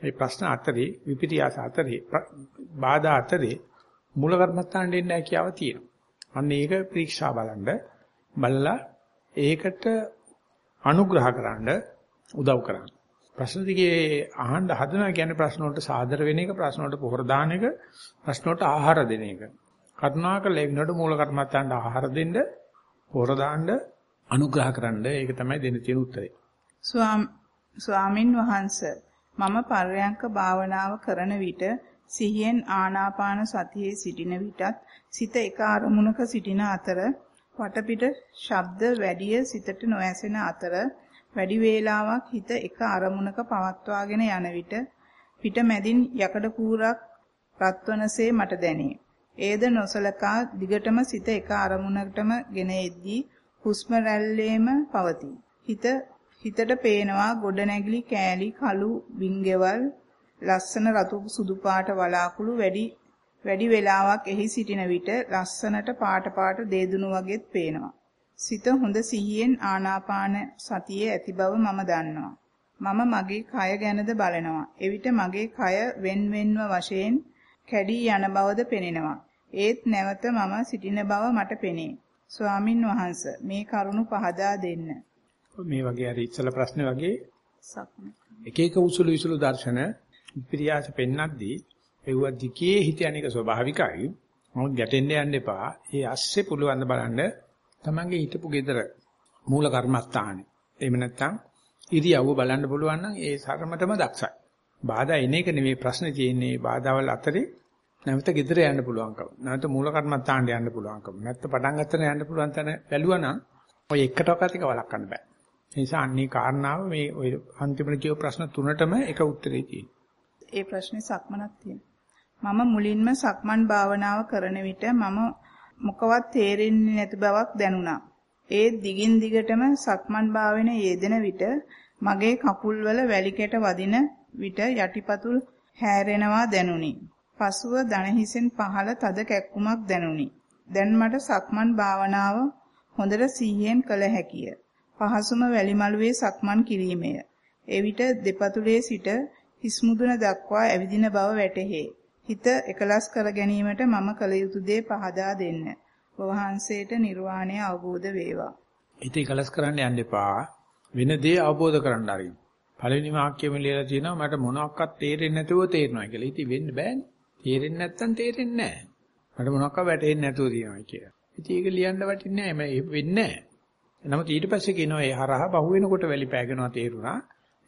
[SPEAKER 1] මේ ප්‍රශ්න අතරේ විපිරියාස අතරේ බාධා අතරේ මූල කර්මත්තාන් දෙන්න හැකියාව තියෙනවා. අන්න ඒක පරීක්ෂා බලන්න බලලා ඒකට අනුග්‍රහ කරන්න උදව් කරන්න. ප්‍රශ්න දිගේ අහන්න හදනවා කියන්නේ ප්‍රශ්න වලට සාදර වෙන එක ප්‍රශ්න වලට පොහොර දාන එක ප්‍රශ්න වලට ආහාර දෙන එක. කරුණාකර ලැබෙනකොට මූල කර්මත්තාන්ට ආහාර දෙන්න පොහොර දාන්න අනුග්‍රහ කරන්න ඒක තමයි දෙන්න තියෙන උත්තරේ.
[SPEAKER 2] ස්වාමින් වහන්සේ මම පර්යංක භාවනාව කරන විට සිහියෙන් ආනාපාන සතියේ සිටින විටත් සිත එක අරමුණක සිටින අතර වටපිට ශබ්ද වැඩිය සිතට නොඇසෙන අතර වැඩි වේලාවක් හිත එක අරමුණක පවත්වාගෙන යන විට පිට මැදින් යකඩ කූරක් රත්වනසේ මට දැනේ. ඒද නොසලකා දිගටම සිත එක අරමුණකටම ගෙන එද්දී හුස්ම රැල්ලේම පවතී. හිත හිතට පේනවා ගොඩනැගිලි කෑලි කළු බින්ගෙවල් ලස්සන රතු සුදු පාට වලාකුළු වැඩි වැඩි වෙලාවක් එහි සිටින විට ලස්සනට පාට පාට දේදුණු වගේත් පේනවා. සිත හොඳ සිහියෙන් ආනාපාන සතියේ ඇති බව මම දන්නවා. මම මගේ කය ගැනද බලනවා. එවිට මගේ කය wenව වශයෙන් කැඩී යන බවද පෙනෙනවා. ඒත් නැවත මම සිටින බව මට පෙනේ. ස්වාමින් වහන්සේ මේ කරුණු පහදා දෙන්න.
[SPEAKER 1] මේ වගේ හරි ඉස්සල ප්‍රශ්නේ වගේ එක එක උසුළු විසුළු දර්ශන විප්‍රියාස පෙන්නද්දී ඒව දිකේ හිත යන්නේක ස්වභාවිකයි. මොකද ගැටෙන්න යන්න එපා. ඒ ඇස්සේ පුළුවන් බලන්න තමන්ගේ හිතපු gedara මූල කර්මස්ථානේ. එහෙම නැත්නම් ඉරියව්ව බලන්න පුළුවන් නම් ඒ සරමටම දක්ෂයි. බාධා එන එක නෙමෙයි ප්‍රශ්නේ තියෙන්නේ බාධාවල් අතරේ නැවත gedara යන්න පුළුවන්කම. නැවත මූල කර්මස්ථානට යන්න පුළුවන්කම. නැත්නම් පටන් ගන්නතන යන්න පුළුවන් තැන බැලුවා නම් ඔය එකටවත් එක වළක්වන්න බෑ. ඒ නිසා අන්නේ කාරණාව මේ ඔය අන්තිමට කියව ප්‍රශ්න තුනටම එක උත්තරේ තියෙනවා.
[SPEAKER 2] ඒ ප්‍රශ්නේ සක්මනක් තියෙනවා. මම මුලින්ම සක්මන් භාවනාව කරන විට මම මොකවත් තේරෙන්නේ නැති බවක් දැනුණා. ඒ දිගින් දිගටම සක්මන් භාවනේ යෙදෙන විට මගේ කකුල්වල වැලි කැට වදින විට යටිපතුල් හැරෙනවා දැනුනි. පසුව දන හිසෙන් පහළ තද කැක්කුමක් දැනුනි. දැන් මට සක්මන් භාවනාව හොඳට සිහියෙන් කළ හැකිය. පහසුම වැලිමලුවේ සක්මන් කිරීමය. එවිට දෙපතුලේ සිට හිස් මුදුන දක්වා ඇවිදින බව වැටහේ. හිත එකලස් කර ගැනීමට මම කල යුතු දේ පහදා දෙන්න. වහන්සේට නිර්වාණය අවබෝධ වේවා.
[SPEAKER 1] හිත එකලස් කරන්න යන්න එපා. වෙන දේ අවබෝධ කරගන්න ආරින්. පළවෙනි වාක්‍යෙම ලියලා තියෙනවා මට මොනවත් තේරෙන්නේ නැතුව තේරෙනවා කියලා. ඉතින් වෙන්න බෑනේ. තේරෙන්නේ නැත්තම් තේරෙන්නේ නැහැ. මට මොනවක් වැටෙන්නේ නැතුව තියෙනවා කියලා. ඉතින් ඒක ලියන්න වටින්නේ නැහැ. මම වෙන්නේ නැහැ. නමුත් ඊට පස්සේ කියනවා ඒ හරහා බහුව වෙනකොට වැලි පෑගෙනවා තේරුණා.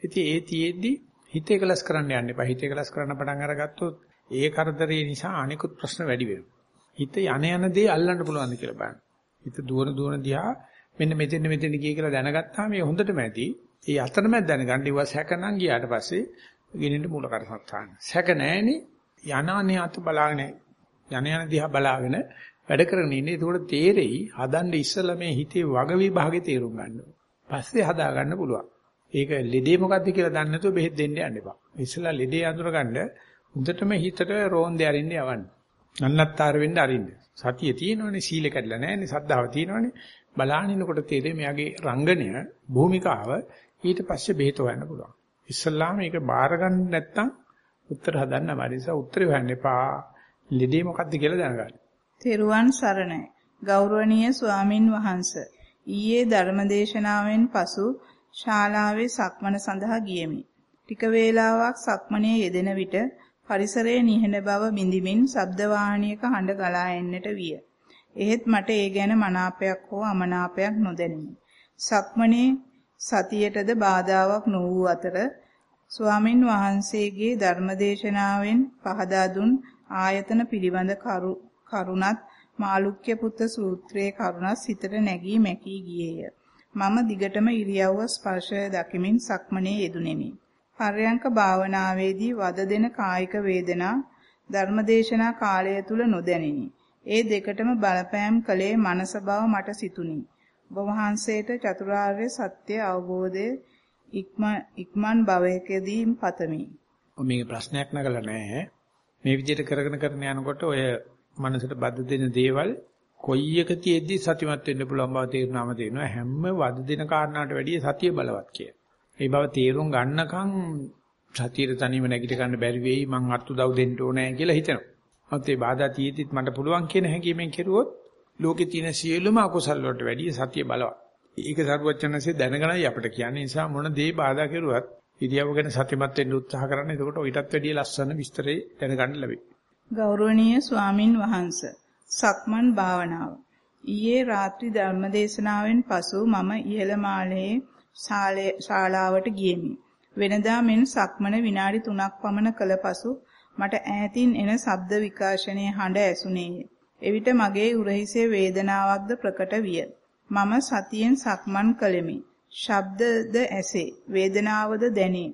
[SPEAKER 1] ඉතින් ඒ තියේදී හිත එකලස් කරන්න යන්න එපා. හිත එකලස් කරන්න පටන් අරගත්තොත් ඒ කරදරේ නිසා අනිකුත් ප්‍රශ්න වැඩි වෙනවා. හිත යන යන දේ අල්ලන්න පුළුවන්ද කියලා බලන්න. හිත දුවන දුවන දිහා මෙන්න මෙතෙන් මෙතෙන් ගිය කියලා දැනගත්තාම මේ හොඳටම ඇති. ඒ අතරමැද දැනගන්න ඉවස් හැකනම් ගියාට පස්සේ ගෙනින්න මූල කරසත්තාන. සැක නැහෙනේ යන අනේ අත බලාගෙන යන යන දිහා බලාගෙන වැඩ කරගෙන ඉන්නේ. ඒකට තේරෙයි හදන්න ඉස්සලා මේ හිතේ වග විභාගේ තේරුම් ගන්න පස්සේ හදා ගන්න පුළුවන්. ඒක ලෙඩේ මොකද්ද කියලා දන්නේ නැතුව බෙහෙත් දෙන්න යන්න එපා. ඉස්සලා ලෙඩේ අඳුරගන්න හොඳටම හිතට රෝන්දේ අරින්න යවන්න. නන්නත්තර වෙන්න අරින්න. සතිය තියෙනවනේ සීල කැඩලා නැහැනේ සද්ධාව තියෙනවනේ. බලානිනකොට තේරෙයි මෙයාගේ රංගනය භූමිකාව ඊට පස්සේ බෙහෙත හොයන්න පුළුවන්. ඉස්සල්ලාම මේක බාර ගන්න නැත්නම් උත්තර හදන්න බැරිස උත්තරේ හොයන්න එපා. ලෙඩේ මොකද්ද කියලා දැනගන්න.
[SPEAKER 2] තෙරුවන් සරණයි. ගෞරවනීය ස්වාමින් වහන්සේ. ඊයේ ධර්මදේශනාවෙන් පසු ශාලාවේ සක්මන සඳහා ගියෙමි. ටික වේලාවක් සක්මනේ යෙදෙන විට පරිසරයේ නිහඬ බව බිඳිමින් ශබ්ද වාහනයක හඬ ගලා එන්නට විය. එහෙත් මට ඒ ගැන මනාපයක් හෝ අමනාපයක් නොදැනිනි. සක්මනේ සතියටද බාධාවක් නො වූ අතර ස්වාමින් වහන්සේගේ ධර්මදේශනාවෙන් පහදා දුන් ආයතන පිළිබඳ කරුණත් මාළුක්‍ය පුත්ත සූත්‍රයේ කරුණත් සිතට නැගී මැකී ගියේය. මම දිගටම ඉරියව්ව ස්පර්ශය දකිමින් සක්මනේ යෙදුණෙමි. පර්යංක භාවනාවේදී වද දෙන කායික වේදනා ධර්මදේශනා කාලය තුල නොදැනිනි. ඒ දෙකටම බලපෑම් කළේ මනස බව මට සිතුනි. ඔබ වහන්සේට චතුරාර්ය සත්‍ය අවබෝධය ඉක්මන් භවයකදී පතමි.
[SPEAKER 1] මේක ප්‍රශ්නයක් නගලා නැහැ. මේ විදිහට කරගෙන කරගෙන යනකොට ඔය මනසට බද්ධ දෙන දේවල් කොයි එක තියෙද්දි සතිමත් වෙන්න පුළුවන් බව තේරුනාම තේරෙනවා හැම වද දෙන කාරණාවට වැඩිය සතිය බලවත් කිය. ඒ බව තේරුම් ගන්නකම් සතියේ තනියම නැගිට ගන්න බැරි වෙයි මං අර්ථ උදව් දෙන්න ඕනේ කියලා හිතෙනවා. අත් ඒ බාධා තියෙද්දිත් මට පුළුවන් කියන හැඟීමෙන් කෙරුවොත් ලෝකේ තියෙන සියලුම අකුසල් වලට වැඩිය සතිය බලවත්. ඒක සරුවචනන්සේ දැනගෙනයි අපිට කියන්නේ නිසා මොන දේ බාධා කෙරුවත් ඉරියව්ව ගැන සතිමත් වෙන්න උත්සාහ කරන්න. එතකොට ඊටත් වැඩිය ලස්සන විස්තරේ දැනගන්න ලැබෙයි.
[SPEAKER 2] ගෞරවනීය ස්වාමින් වහන්සේ සක්මන් භාවනාව ඊයේ රාත්‍රී ධර්මදේශනාවෙන් පසු මම ඉහළ මාලයේ ශාලාවට ගියෙමි. වෙනදා මෙන් සක්මන විනාඩි 3ක් පමණ කළ පසු මට ඈතින් එන ශබ්ද විකාශනයේ හඬ ඇසුණේය. එවිට මගේ උරහිසේ වේදනාවක්ද ප්‍රකට විය. මම සතියෙන් සක්මන් කළෙමි. ශබ්දද ඇසේ. වේදනාවද දැනේ.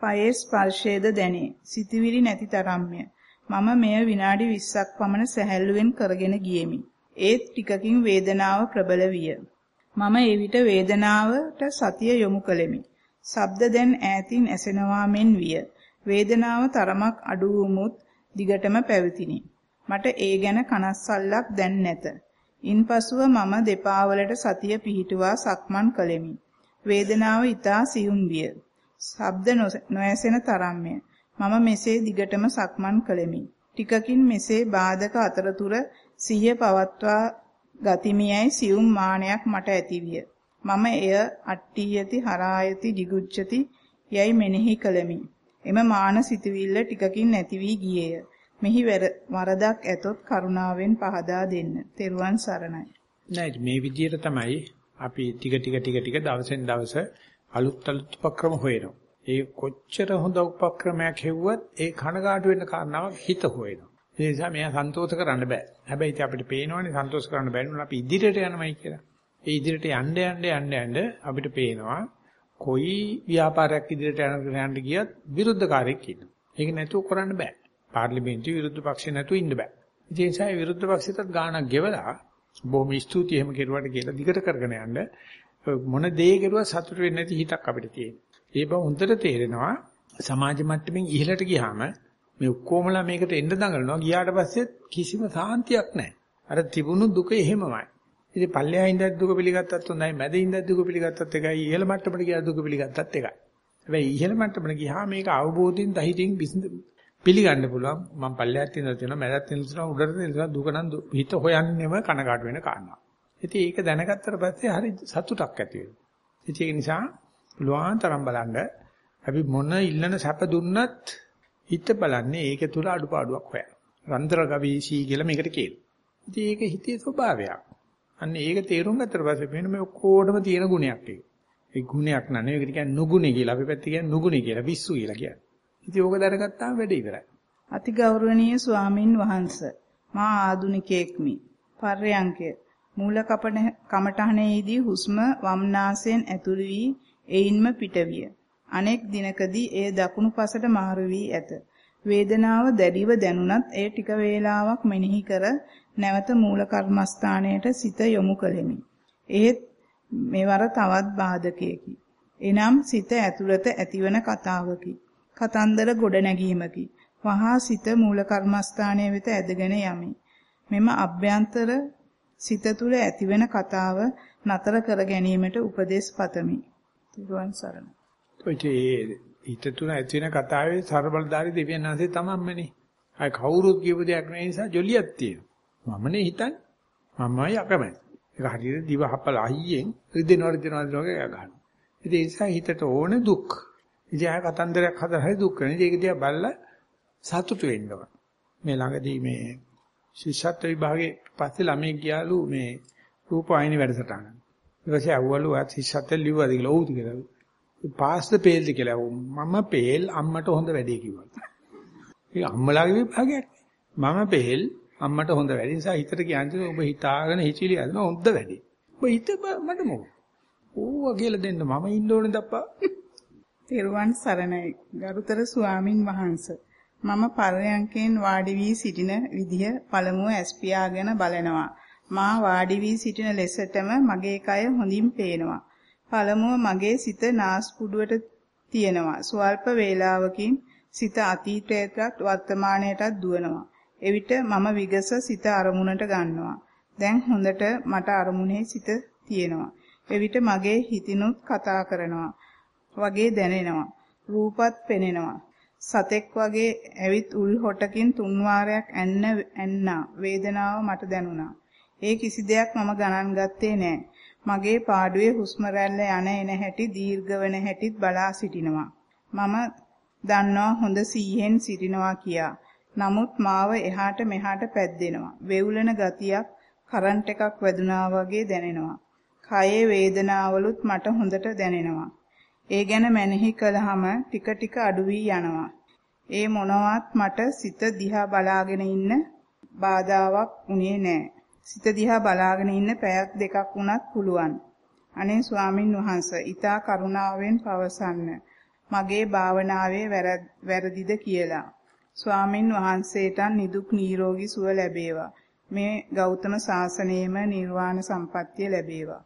[SPEAKER 2] පයේ ස්පර්ශයද දැනේ. සිතවිලි නැති තරම්ය. මම මෙය විනාඩි 20ක් පමණ සැහැල්ලුවෙන් කරගෙන ගියෙමි. ඒත් ටිකකින් වේදනාව ප්‍රබල විය. මම එවිට වේදනාවට සතිය යොමු කළෙමි. ශබ්ද දැන් ඈතින් ඇසෙනවා මෙන් විය. වේදනාව තරමක් අඩු වුමුත් දිගටම පැවතිනි. මට ඒ ගැන කනස්සල්ලක් දැන් නැත. ඉන්පසුව මම දෙපා වලට සතිය පිහිටුවා සක්මන් කළෙමි. වේදනාව ඊතා සියුම් විය. ශබ්ද නොඇසෙන තරම්ය. මම මෙසේ දිගටම සක්මන් කළෙමි. ටිකකින් මෙසේ බාධක අතරතුර සිහිය පවත්වා ගතිමියයි සියුම් මානයක් මට ඇතිවිය. මම එය අට්ටියති හරායති jigucchati යයි මෙනෙහි කළෙමි. එම මාන සිතවිල්ල ටිකකින් නැති වී ගියේය. මෙහි වරදක් ඇතොත් කරුණාවෙන් පහදා දෙන්න. තෙරුවන් සරණයි.
[SPEAKER 1] නෑ මේ විදිහට තමයි අපි ටික ටික ටික ටික දවසෙන් දවස අලුත් අලුත් උපක්‍රම හොයනවා. ඒ කොච්චර හොඳ උපක්‍රමයක් හෙව්වත් ඒ කනගාටු වෙන්න කාරණාවක් හිත හොයනවා. ඒ නිසා මෙයා සන්තෝෂ කරන්න බෑ. හැබැයි ඉතින් අපිට පේනවනේ සන්තෝෂ කරන්න බැරි වුණා අපි ඉදිරියට යනමයි කියලා. ඒ ඉදිරියට යන්න යන්න යන්න යන්න අපිට පේනවා කොයි ව්‍යාපාරයක් ඉදිරියට යනකට යන්න ගියත් විරුද්ධකාරයෙක් ඉන්නවා. ඒක නැතුව කරන්න බෑ. පාර්ලිමේන්තුවේ විරුද්ධ පක්ෂේ නැතුව ඉන්න බෑ. ඒ නිසා විරුද්ධ පක්ෂයටත් ගාණක් ගෙවලා බොහොම ස්තුතියි එහෙම කෙරුවට කියලා දිගට කරගෙන යන්න මොන දේ කෙරුවා සතුට වෙන්නේ නැති හිතක් අපිට තියෙනවා. ඒ බව හොඳට තේරෙනවා සමාජ මට්ටමින් ඉහළට ගියාම මේ ඔක්කොමලා මේකට එන්න දඟලනවා ගියාට පස්සේ කිසිම සාන්තියක් නැහැ. අර තිබුණු දුක එහෙමමයි. ඉතින් පල්ලෙහා ඉඳන් දුක පිළිගත්තත් හොඳයි මැද ඉඳන් දුක පිළිගත්තත් එකයි ඉහළ මට්ටමට ගියා දුක පිළිගත්තත් එකයි. හැබැයි ඉහළ මට්ටමට ගියාම මේක අවබෝධයෙන් දහිතින් පිළිගන්න පුළුවන් මම පල්ලෙහාත් ඉඳලා තියෙනවා මැදත් ඉඳලා තියෙනවා උඩට ඉඳලා දුක නම් හිත හොයන්නෙම කනකාට වෙන කාරණා. ඉතින් ඒක දැනගත්තට පස්සේ හරි සතුටක් ඇති වෙනවා. ඉතින් ඒ නිසා පුළුවන් තරම් බලන්න අපි මොන ඉල්ලන සැප දුන්නත් හිත බලන්නේ ඒක තුල අඩුපාඩුවක් හොයන. රන්තර ගවීසී කියලා මේකට කියනවා. ඉතින් ඒක හිතේ ස්වභාවයක්. අන්න ඒක තේරුම් ගත්තට පස්සේ වෙන මේ ඔක්කොටම තියෙන ගුණයක් ඒක. ඒ ගුණයක් නෑ ඒකට කියන්නේ නුගුණේ කියලා. අපි පැත්තේ කියන්නේ නුගුණේ කියලා, පිස්සු කියලා කියන්නේ. ඉතින් ඕක දැනගත්තාම වැඩ ඉවරයි.
[SPEAKER 2] අතිගෞරවනීය ස්වාමින් වහන්සේ මා ආදුනිකයෙක්මි. පර්යංකය මූල කමඨහනේදී හුස්ම වම්නාසයෙන් ඇතුළු වී එයින්ම පිටවිය. අනෙක් දිනකදී එය දකුණු පසට මාරු වී ඇත. වේදනාව දැඩිව දැනුණත් එය ටික වේලාවක් මෙනෙහි කර නැවත මූල කර්මස්ථානයට සිත යොමු කළෙමි. එහෙත් මෙවර තවත් බාධකයකි. එනම් සිත ඇතුළත ඇතිවන කතාවකි. කතන්දර ගොඩ නැගීමකි. වහා සිත මූල කර්මස්ථානයේ වෙත ඇදගෙන යමි. මෙම අභ්‍යන්තර සිත තුළ ඇතිවන කතාව නතර කර ගැනීමට උපදෙස් පතමි. තිරුවන් සරණයි.
[SPEAKER 1] ඔය හිත තුන ඇති වෙන කතාවේ ਸਰබලධාරි දෙවියන් වහන්සේ තමන්මනේ. අය කවුරුත් කියපු දෙයක් නෙවෙයි නිසා ජොලියක් තියෙනවා. මමනේ හිතන්නේ. මමයි අකමැති. ඒක හරියට දිව හපලා අයියෙන් රිදෙනවා රිදෙනවා වගේ ගන්නවා. ඉතින් ඒ නිසා හිතට ඕන දුක්. ඉතින් ආය කතන්දරයක් හදලා හරි දුක් වෙන. ඉතින් ඒක දිහා බලලා සතුටු වෙන්න ඕන. මේ ළඟදී මේ ශිෂ්‍යත්ව විභාගේ පස්සේ ළමයි ගියාලු මේ රූපවාහිනී වැඩසටහන. ඊට පස්සේ අහුවලු ආ ශිෂ්‍යත්ව ලිව්වද කියලා ඔව්ද කියලා. පාස් ද පේල්ද කියලා. මම පේල් අම්මට හොඳ වැඩේ කිව්වා. ඒක අම්මලාගේ විභාගයක්. මම පේල් අම්මට හොඳ වැඩි නිසා හිතට කියන්නේ ඔබ හිතාගෙන හිචිලි හදන හොඳ වැඩි. ඔබ හිත මට මොකද? ඕවා කියලා දෙන්න මම ඉන්න ඕනේ දප්පා.
[SPEAKER 2] තෙරුවන් සරණයි ගරුතර ස්වාමින් වහන්සේ. මම පරයන්කෙන් වාඩි වී සිටින විදිය පළමුව ඇස්පියාගෙන බලනවා. මා වාඩි වී සිටින ලෙසටම මගේ කය හොඳින් පේනවා. පළමුව මගේ සිත නාස්පුඩුවට තියෙනවා. ස්වල්ප වේලාවකින් සිත අතීතයටත් වර්තමානයටත් දුවනවා. එවිට මම විගස සිත අරමුණට ගන්නවා. දැන් හොඳට මට අරමුණේ සිත තියෙනවා. එවිට මගේ හිතිනුත් කතා කරනවා වගේ දැනෙනවා. රූපත් පෙනෙනවා. සතෙක් වගේ ඇවිත් උල් හොටකින් තුන් වාරයක් ඇන්න ඇන්නා වේදනාව මට දැනුණා. ඒ කිසි දෙයක් මම ගණන් ගත්තේ නෑ. මගේ පාඩුවේ හුස්ම රැල්ල යන එන හැටි දීර්ඝ වෙන හැටිත් බලා සිටිනවා. මම දන්නවා හොඳ සීහෙන් සිටිනවා කියා. නමුත් මාව එහාට මෙහාට පැද්දෙනවා. වෙවුලන ගතියක් කරන්ට් එකක් වැදුනා වගේ දැනෙනවා. කයේ වේදනාවලුත් මට හොඳට දැනෙනවා. ඒ ගැන මැනෙහි කළාම ටික ටික අඩු වී යනවා. ඒ මොනවත් මට සිත දිහා බලාගෙන ඉන්න බාධාවක් උනේ නැහැ. සිත දිහා බලාගෙන ඉන්න පැයක් දෙකක් වුණත් පුළුවන්. අනේ ස්වාමින් වහන්සේ ඊතා කරුණාවෙන් පවසන්න. මගේ භාවනාවේ වැරදිද කියලා. ස්වාමින් වහන්සේට නිදුක් නිරෝගී සුව ලැබේවා. මේ ගෞතම සාසනයේම නිර්වාණ සම්පත්තිය ලැබේවා.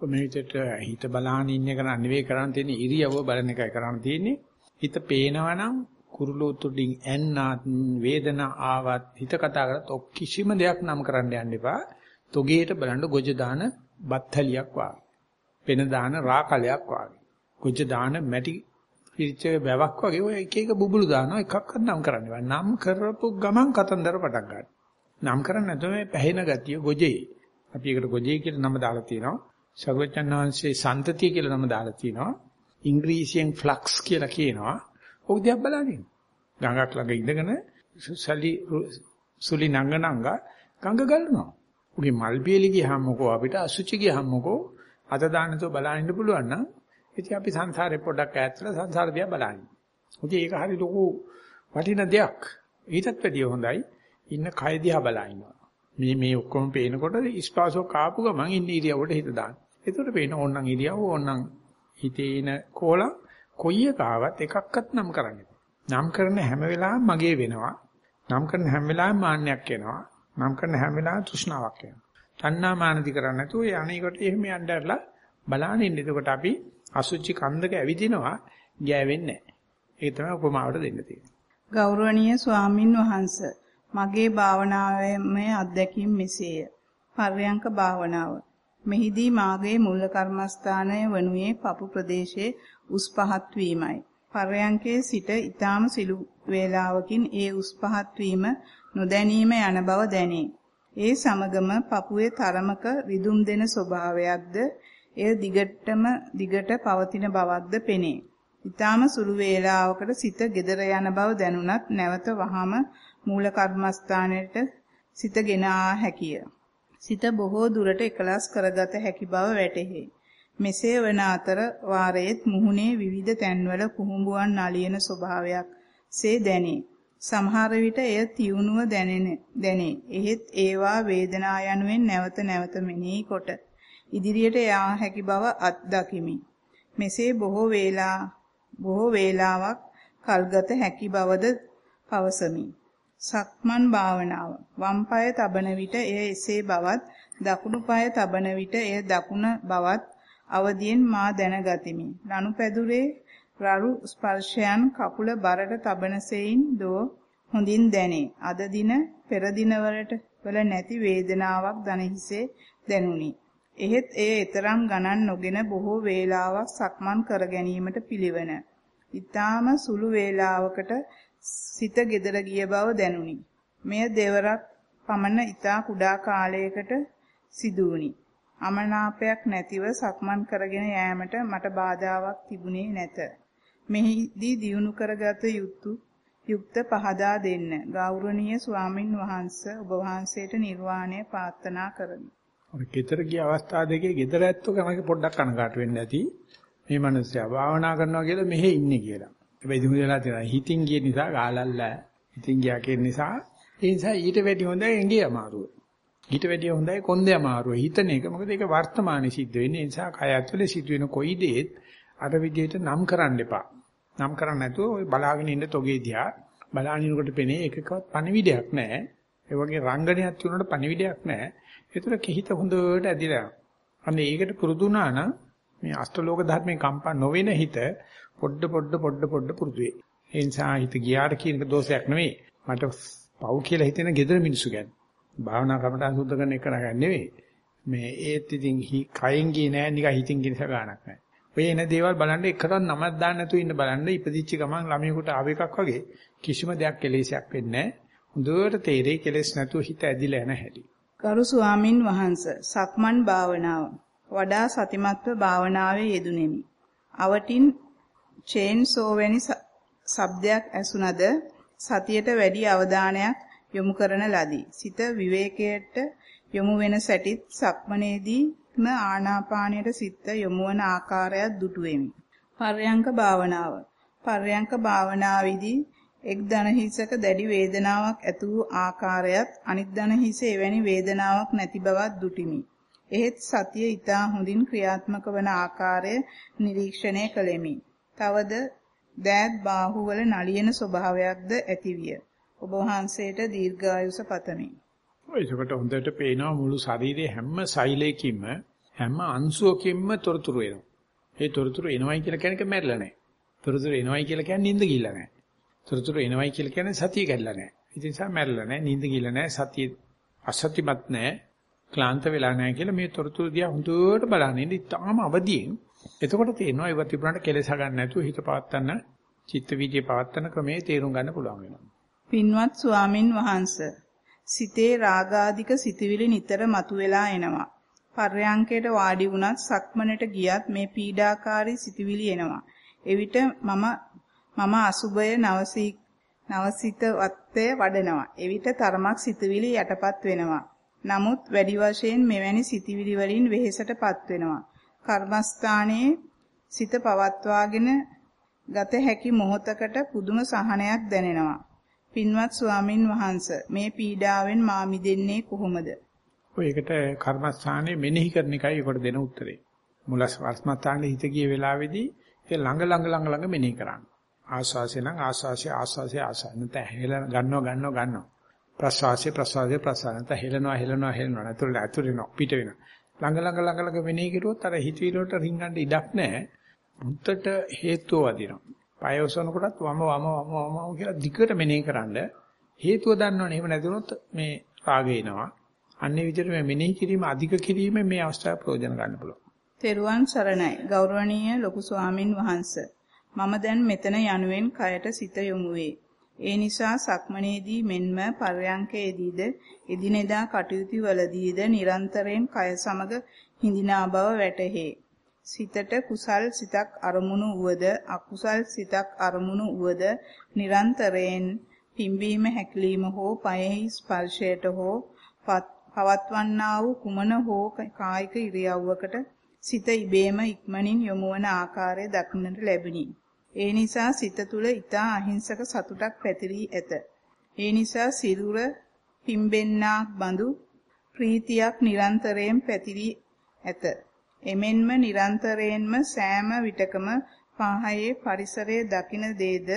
[SPEAKER 1] මේ විදිහට හිත බලාන ඉන්න එක නෙවෙයි කරන්න තියෙන්නේ ඉරියව්ව බලන එකයි කරන්න තියෙන්නේ. හිත පේනවනම් කුරුළු තුඩින් ඇන්නත් වේදනා ආවත් හිත කතා කරත් ඔක් කිසිම දෙයක් නම් කරන්න යන්න එපා. තොගේට බලන්න ගොජ දාන බත්තලියක් වාගේ. පෙන දාන රාකලයක් වාගේ. ගොජ දාන මැටි පිරිච්ච බැවක් වගේ ඔය එක එක බුබුලු දානවා එකක්වත් නම් කරන්න බෑ. නම් කරපු ගමන් කතන්දර පටන් ගන්නවා. නම් කරන්නේ නැතුව මේ පැහෙන ගතිය ගොජේ. අපි ඒකට ගොජේ කියලා නම දාලා තියෙනවා. සර්වචන් වහන්සේ සන්තතිය කියලා නම දාලා තියෙනවා. ඉංග්‍රීසියෙන් ෆ්ලක්ස් කියලා කියනවා. ඔක දිහා බලන්න. ගඟක් ළඟ ඉඳගෙන සලි සුලි නංගනංග ගඟ ගලනවා. උගේ මල් පියලි ගියහම මොකෝ අපිට අසුචි ගියහම මොකෝ අත දාන්නතෝ බලන්න ඉන්න පුළුවන් නම් ඉතින් අපි සංසාරේ පොඩ්ඩක් ඈත්ලා සංසාර දිහා බලන්න. ඉතින් ඒක හරි ලොකු වටින දෙයක්. ඊටත් වැඩිය හොඳයි ඉන්න කය දිහා බලනවා. මේ මේ ඔක්කොම පේනකොට ස්පාසෝ කාපු ගමන් ඉන්න ඉරියව්වට හිත දාන්න. එතකොට පේන ඕන්නම් ඉරියව්ව ඕන්නම් හිතේ ඉන කෝලම් කොයි එකාවත් එකක්වත් නම් කරන්නේ. නම් කරන හැම වෙලාවෙම මගේ වෙනවා. නම් කරන හැම වෙලාවෙම මාන්නයක් එනවා. නම් කරන හැම වෙලාවෙම තෘෂ්ණාවක් එනවා. තණ්හා මානදි කරන්නේ නැතුව ඒ අනේකට එහෙම යnderලා බලන්න ඉන්න. එතකොට අපි අසුචි කන්දක ඇවිදිනවා ගෑවෙන්නේ නැහැ. ඒක තමයි උපමාවට දෙන්න තියෙන්නේ.
[SPEAKER 2] ගෞරවනීය ස්වාමින් වහන්සේ මගේ භාවනාවේ අත්දැකීම් මෙසේය. පර්යංක භාවනාව. මෙහිදී මාගේ මුල් කර්මස්ථානය වනුයේ පපු ප්‍රදේශයේ උස් පහත් වීමයි. පර්යංකයේ සිට ඊටාම සිළු වේලාවකින් ඒ උස් පහත් වීම නොදැනීම යන බව දැනේ. ඒ සමගම පපුවේ තරමක රිදුම් දෙන ස්වභාවයක්ද එය දිගටම දිගට පවතින බවක්ද පෙනේ. ඊටාම සුළු වේලාවකට සිත gedera යන බව දැනුණත් නැවත වහම මූල කර්මස්ථානයට සිතගෙන ආ හැකිය. සිත බොහෝ දුරට එකලස් කරගත හැකි බව වැටහි. මෙසේ වන අතර වාරයේත් මුහුණේ විවිධ තැන්වල කුහුඹුවන් නලියන ස්වභාවයක් සේ දැනේ. සමහර විට එය තියුණුව දැනෙන දැනේ. එහෙත් ඒවා වේදනා යනුවෙන් නැවත නැවත මෙනෙහි කොට ඉදිරියට යා හැකි බව අත්දකිමි. මෙසේ බොහෝ වේලා බොහෝ වේලාවක් කල්ගත හැකි බවද පවසමි. සක්මන් භාවනාව වම් පාය තබන විට එය එසේ බවත් දකුණු පාය තබන විට එය දකුණ බවත් අවදියෙන් මා දැනගතිමි. ලනුපැදුරේ රළු ස්පර්ශයන් කකුල බරට තබන සෙයින් දෝ හොඳින් දැනේ. අද දින පෙර දිනවලට වල නැති වේදනාවක් දන හිසේ දැනුනි. එහෙත් එය ඊතරම් ගණන් නොගෙන බොහෝ වේලාවක් සක්මන් කර ගැනීමට පිළිවන. ඊටාම සුළු වේලාවකට සිත gedara ගිය බව දැනුනි. මෙය දෙවරක් පමණ ඊටා කුඩා කාලයකට සිදු වුනි. අමනාපයක් නැතිව සක්මන් කරගෙන යෑමට මට බාධාවක් තිබුණේ නැත. මෙහිදී දියුණු කරගත යුතු යුක්ත පහදා දෙන්න. ගෞරවනීය ස්වාමින් වහන්සේ ඔබ වහන්සේට නිර්වාණය ප්‍රාර්ථනා කරමි.
[SPEAKER 1] ඔය ගෙදර ගිය අවස්ථා දෙකේ ගෙදර ඇත්තෝ කනක පොඩ්ඩක් කනකාට වෙන්න ඇති. මේ මිනිස්සයා භාවනා කරනවා කියලා මෙහෙ ඉන්නේ කියලා. හැබැයි දුමු වෙලා තියෙනවා. හිතින් ගිය නිසා ගාලල්ල. හිතින් ගියා කියන නිසා ඒ නිසා ඊට වැඩි හොඳයි එංගේ අමාරුව. ඊට වැඩිය හොඳයි කොන්දේ අමාරුව. හිතන එක මොකද ඒක වර්තමානයේ සිද්ධ වෙන්නේ. ඒ නිසා කය ඇතුලේ සිදුවෙන කොයි දේත් අර විදිහට නම් කරන්න එපා. නම් කරන්නේ නැතුව ඔය බලාගෙන ඉන්න තොගේ දිහා බලානිනකොට පෙනේ එකකවත් පණිවිඩයක් නැහැ. ඒ වගේ රංගනයක් තුනට පණිවිඩයක් නැහැ. ඒතර කිහිත හොඳට ඇදිලා. අන්න ඒකට පුරුදු වුණා නම් මේ අෂ්ටලෝක ධර්මයෙන් කම්පා නොවෙන හිත පොඩ පොඩ පොඩ පොඩ පුරුදු වෙයි. ඒ නිසා හිත ගියාට කියන දෝෂයක් නෙවෙයි. මට පව් කියලා හිතෙන gedara මිනිසු ගැන. භාවනා කමටහන් සුද්ධ කරන එක නෙවෙයි. මේ ඒත් ඉතින් කයෙන් ගියේ නෑ නිකන් හිතින් ගිනස ගානක් නෑ. ඔය එන දේවල් බලන්න එකටවත් නමක් දාන්න නැතුව ඉන්න බලන්න ඉපදිච්ච ගමන් ළමයෙකුට ආව එකක් වගේ කිසිම දෙයක් කෙලෙසයක් වෙන්නේ නැහැ. හොඳට තේරෙයි කෙලෙස් නැතුව හිත ඇදිලා යන හැටි.
[SPEAKER 2] ගරු ස්වාමින් වහන්සේ සක්මන් භාවනාව වඩා සතිමත්ව භාවනාවේ යෙදුණෙමි. අවටින් චේන් සෝ වැනි ශබ්දයක් ඇසුණද සතියට වැඩි අවධානයක් යොමු කරන ලදී. සිත විවේකයට යොමු වෙන සැටිත් සක්මනේදීම ආනාපානයට සිත යොමු වන ආකාරයක් දුටුවෙමි. පර්යංක භාවනාව. පර්යංක භාවනාවේදී එක් දන හිසක දැඩි වේදනාවක් ඇති වූ ආකාරයත් අනිත් දන හිසේ එවැනි වේදනාවක් නැති බවත් දුටිමි. එහෙත් සතිය ඊටා හොඳින් ක්‍රියාත්මක වන ආකාරය නිරීක්ෂණය කළෙමි. තවද දෑත් බාහුවල නලියන ස්වභාවයක්ද ඇතිවිය. ඔබ වහන්සේට දීර්ඝායුෂ පතමි.
[SPEAKER 1] ඒකට හොඳට පේනවා මුළු ශරීරයේ හැම සෛලයකින්ම හැම අංශුවකින්ම තොරතුරු එනවා. ඒ තොරතුරු එනවයි කියලා කියන්නේ මැරිලා නැහැ. තොරතුරු එනවයි කියලා කියන්නේ නිින්ද ගිල්ලා නැහැ. තොරතුරු එනවයි කියලා කියන්නේ සතිය කැඩලා නැහැ. ඒ නිසා මැරිලා නැහැ, නිින්ද ගිල්ලා නැහැ, සතිය අසත්‍යමත් නැහැ, ක්ලාන්ත වෙලා නැහැ කියලා මේ තොරතුරු දිහා හොඳට බලන්න ඉන්න ඉතාලම අවදියෙන්. එතකොට තේරෙනවා ඒවත් තිබුණාට කෙලෙස ගන්න නැතුව හිත පවත්තන්න, චිත්ත වීදියේ පවත්තන ක්‍රමයේ තේරුම් ගන්න පුළුවන් වෙනවා.
[SPEAKER 2] පින්වත් ස්වාමින් වහන්සේ සිතේ රාගාධික සිතුවිලි නිතර මතුවලා එනවා. පර්යංකයට වාඩි වුණත් සක්මනට ගියත් මේ පීඩාකාරී සිතුවිලි එනවා. එවිට මම මම අසුබය නවසී නවසිත වත්තේ වඩනවා. එවිට තරමක් සිතුවිලි යටපත් වෙනවා. නමුත් වැඩි වශයෙන් මෙවැනි සිතුවිලි වලින් වෙහෙසටපත් වෙනවා. කර්මස්ථානයේ සිත පවත්වාගෙන ගත හැකි මොහොතකට පුදුම සහනයක් දැනෙනවා. පින්වත් ස්වාමින් වහන්සේ මේ පීඩාවෙන් මා මිදෙන්නේ කොහොමද?
[SPEAKER 1] ඔය එකට කර්මස්ථානයේ මෙනෙහි කරන එකයි ඒකට දෙන උත්තරේ. මුලස් වර්ස්මත්තානේ හිත ගිය වෙලාවේදී ඒ ළඟ ළඟ ළඟ ළඟ මෙනෙහි කරන්න. ආස්වාසිය නම් ආස්වාසිය ආස්වාසිය ආස්වාසිය නැත්නම් හෙල ගන්නවා ගන්නවා ගන්නවා. ප්‍රසවාසය ප්‍රසවාසය ප්‍රසවාසය නැත්නම් හෙලනවා හෙලනවා හෙලනවා නැතුළට ඇතුළේනවා පිට වෙනවා. ළඟ ළඟ ළඟ ළඟ මෙනෙහි කරුවොත් අර හිතවිලි වලට රින්ගන්න ඉඩක් නැහැ. මුත්තට හේතුව වදිනවා. පය ඔසවනකොටත් වම වම වම වම කියලා දිගට මෙනෙහි කරන්න හේතුව දන්නවනේ. එහෙම නැතුනොත් මේ රාගය එනවා. අන්නේ විදිහට මේ මෙනෙහි කිරීම අධික කිරීම මේ අවස්ථාව ප්‍රයෝජන ගන්න පුළුවන්.
[SPEAKER 2] තෙරුවන් සරණයි. ගෞරවනීය ලොකු ස්වාමින් වහන්සේ. මම දැන් මෙතන යනුවෙන් කයට සිත යොමු වේ. ඒ නිසා සක්මනේදී මෙන්ම පර්යංකයේදීද එදිනෙදා කටයුතු වලදීද නිරන්තරයෙන් කය සමග හිඳිනා බව වැටහේ. සිතට කුසල් සිතක් අරමුණු වුවද අකුසල් සිතක් අරමුණු වුවද නිරන්තරයෙන් පිම්බීම හැකිලිම හෝ පයෙහි ස්පර්ශයට හෝ පවත්වන්නා වූ කුමන හෝ කායික ඉරියව්වකට සිත ඉබේම ඉක්මනින් යොමු වන ආකාරය දක්නට ලැබුණි. ඒ නිසා සිත තුළ ඊතා අහිංසක සතුටක් පැතිරී ඇත. ඒ නිසා සිරුර පිම්බෙන්නාක් බඳු ප්‍රීතියක් නිරන්තරයෙන් පැතිරී ඇත. එමෙන්ම නිරන්තරයෙන්ම සෑම විටකම පාහයේ පරිසරයේ දකින දේද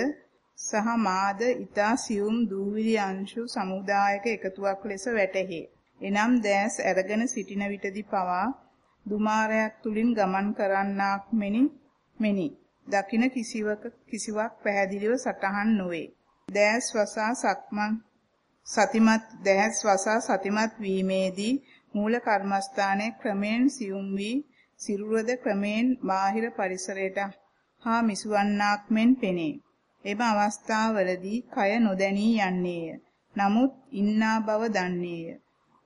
[SPEAKER 2] සහ මාද ඊතා සියුම් දූවිලි අංශු සමුදායක එකතුවක් ලෙස වැටහේ. එනම් දැස් අරගෙන සිටින විටදී පවා දුමාරයක් තුලින් ගමන් කරන්නාක් මෙනි මෙනි. දකින කිසිවක කිසිවක් පැහැදිලිව සටහන් නොවේ. දැස් වසා සක්මන් සතිමත් දැස් වසා සතිමත් වීමේදී මූල කර්මස්ථානයේ ක්‍රමෙන් සියුම් වී සිරුරද ක්‍රමෙන් බාහිර පරිසරයට හා මිසුවන්නාක් මෙන් පෙනේ. එම අවස්ථාවවලදී කය නොදැනී යන්නේය. නමුත් ඉන්නා බව දන්නේය.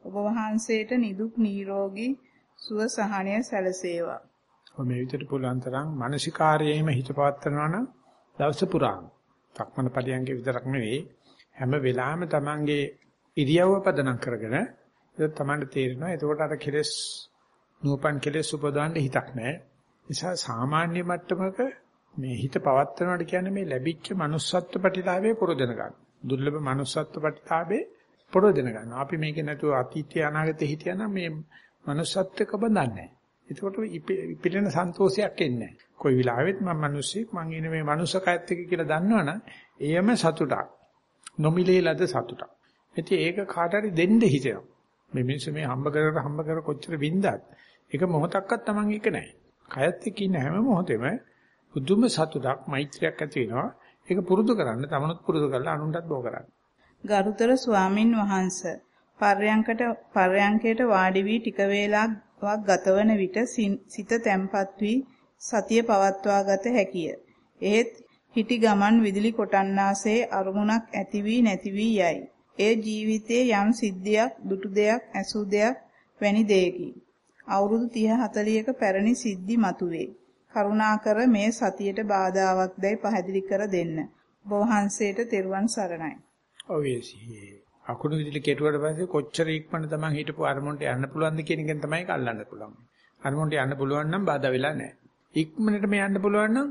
[SPEAKER 2] ඔබ වහන්සේට නිදුක් නිරෝගී සුව සහනය සැලසේවා.
[SPEAKER 1] ඔය මේ විදිහට පුළුවන් තරම් මානසිකාරයේම හිත පවත්වනවා නම් දවස පුරාම සක්මන පරියන්ගේ විතරක් නෙවෙයි හැම වෙලාවෙම Tamange ඉරියව්ව පදනම් කරගෙන ඒක Tamanට තේරෙනවා. එතකොට අර කෙලස් නූපන් කෙලස් උපදවන්න හිතක් නැහැ. නිසා සාමාන්‍ය මට්ටමක මේ හිත පවත්වනවාට කියන්නේ මේ ලැබිච්ච manussත්ත්ව ප්‍රතිලාභයේ පුරදෙන ගන්න. දුර්ලභ manussත්ත්ව ප්‍රතිලාභේ පුරදෙන ගන්න. අපි මේක නැතුව අතීතය අනාගතේ හිටියනම් මේ manussත්ත්වක බඳන්නේ නැහැ. එතකොට පිළිෙන සන්තෝෂයක් එන්නේ නැහැ. කොයි වෙලාවෙත් මම මිනිස්සෙක් මං ඉන්නේ මේ මනුස්සකයත් එක්ක කියලා දන්නවනම් එයම සතුටක්. නොමිලේ ලද සතුටක්. ඉතින් ඒක කාට හරි දෙන්න හිතෙනවා. මේ මිනිස්සු මේ හම්බ කරලා හම්බ කර කොච්චර වින්දත් ඒක මොහොතක්වත් Taman එක නැහැ. කයත් එක්ක ඉන්න හැම මොහොතෙම පුදුම සතුටක් මෛත්‍රියක් ඇති වෙනවා. ඒක පුරුදු කරන්න තමනුත් පුරුදු කරලා අනුන්ටත් බෝ කරන්න.
[SPEAKER 2] ගරුතර ස්වාමින් වහන්සේ පර්යංකට පර්යංකයට වාඩි වී ටික වේලාවක් ගතවන විට සිත තැම්පත් වී සතිය පවත්වා ගත හැකිය. එහෙත් හිටි ගමන් විදුලි කොටන්නාසේ අරමුණක් ඇති වී නැති වී යයි. එය ජීවිතයේ යම් සිද්ධියක්, දුටු දෙයක්, ඇසු දෙයක් වැනි දෙයකි. අවුරුදු 30 40ක පැරණි සිද්ධි මතුවේ. කරුණාකර මේ සතියට බාධාවක් දැයි පැහැදිලි කර දෙන්න. ඔබ වහන්සේට තෙරුවන් සරණයි.
[SPEAKER 1] ඔවේසී. අකුණු විදුලි කෙටුවට පස්සේ කොච්චර ඉක්මනට තමන් හිටපු අරමුණට යන්න පුළුවන්ද කියන එකෙන් තමයි කල්ලන්න පුළුවන්. අරමුණට යන්න පුළුවන් නම් බාධා වෙලා නැහැ. ඉක්මනට මේ යන්න පුළුවන් නම්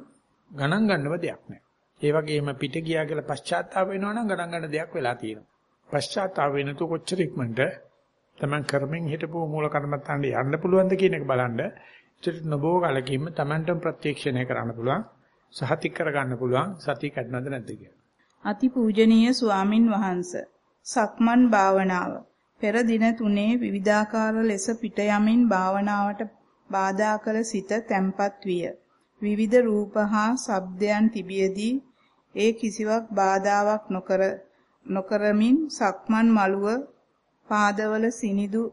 [SPEAKER 1] ගණන් ගන්නව දෙයක් නැහැ. ඒ වගේම පිට ගියා කියලා පශ්චාත්තාප වෙනවා නම් ගණන් ගන්න දෙයක් වෙලා තියෙනවා. පශ්චාත්තාප වෙනතු කොච්චර ඉක්මනට තමන් කරමින් හිටපු මූල කර්මත්තාන්ට යන්න පුළුවන්ද කියන එක බලන්න. ඒත් නොබෝ කලකින්ම තමන්ටම ප්‍රත්‍යක්ෂණය කරන්න පුළුවන්. සහතික කරගන්න පුළුවන් සතිය කැඩනවද නැද්ද කියලා.
[SPEAKER 2] අතිපූජනීය ස්වාමින් වහන්සේ සක්මන් භාවනාව පෙර දින තුනේ විවිධාකාර ලෙස පිට යමින් භාවනාවට බාධා කළ සිත තැම්පත් විය. විවිධ රූප හා ශබ්දයන් තිබියදී ඒ කිසිවක් බාධාවක් නොකර නොකරමින් සක්මන් මළුව පාදවල සිනිදු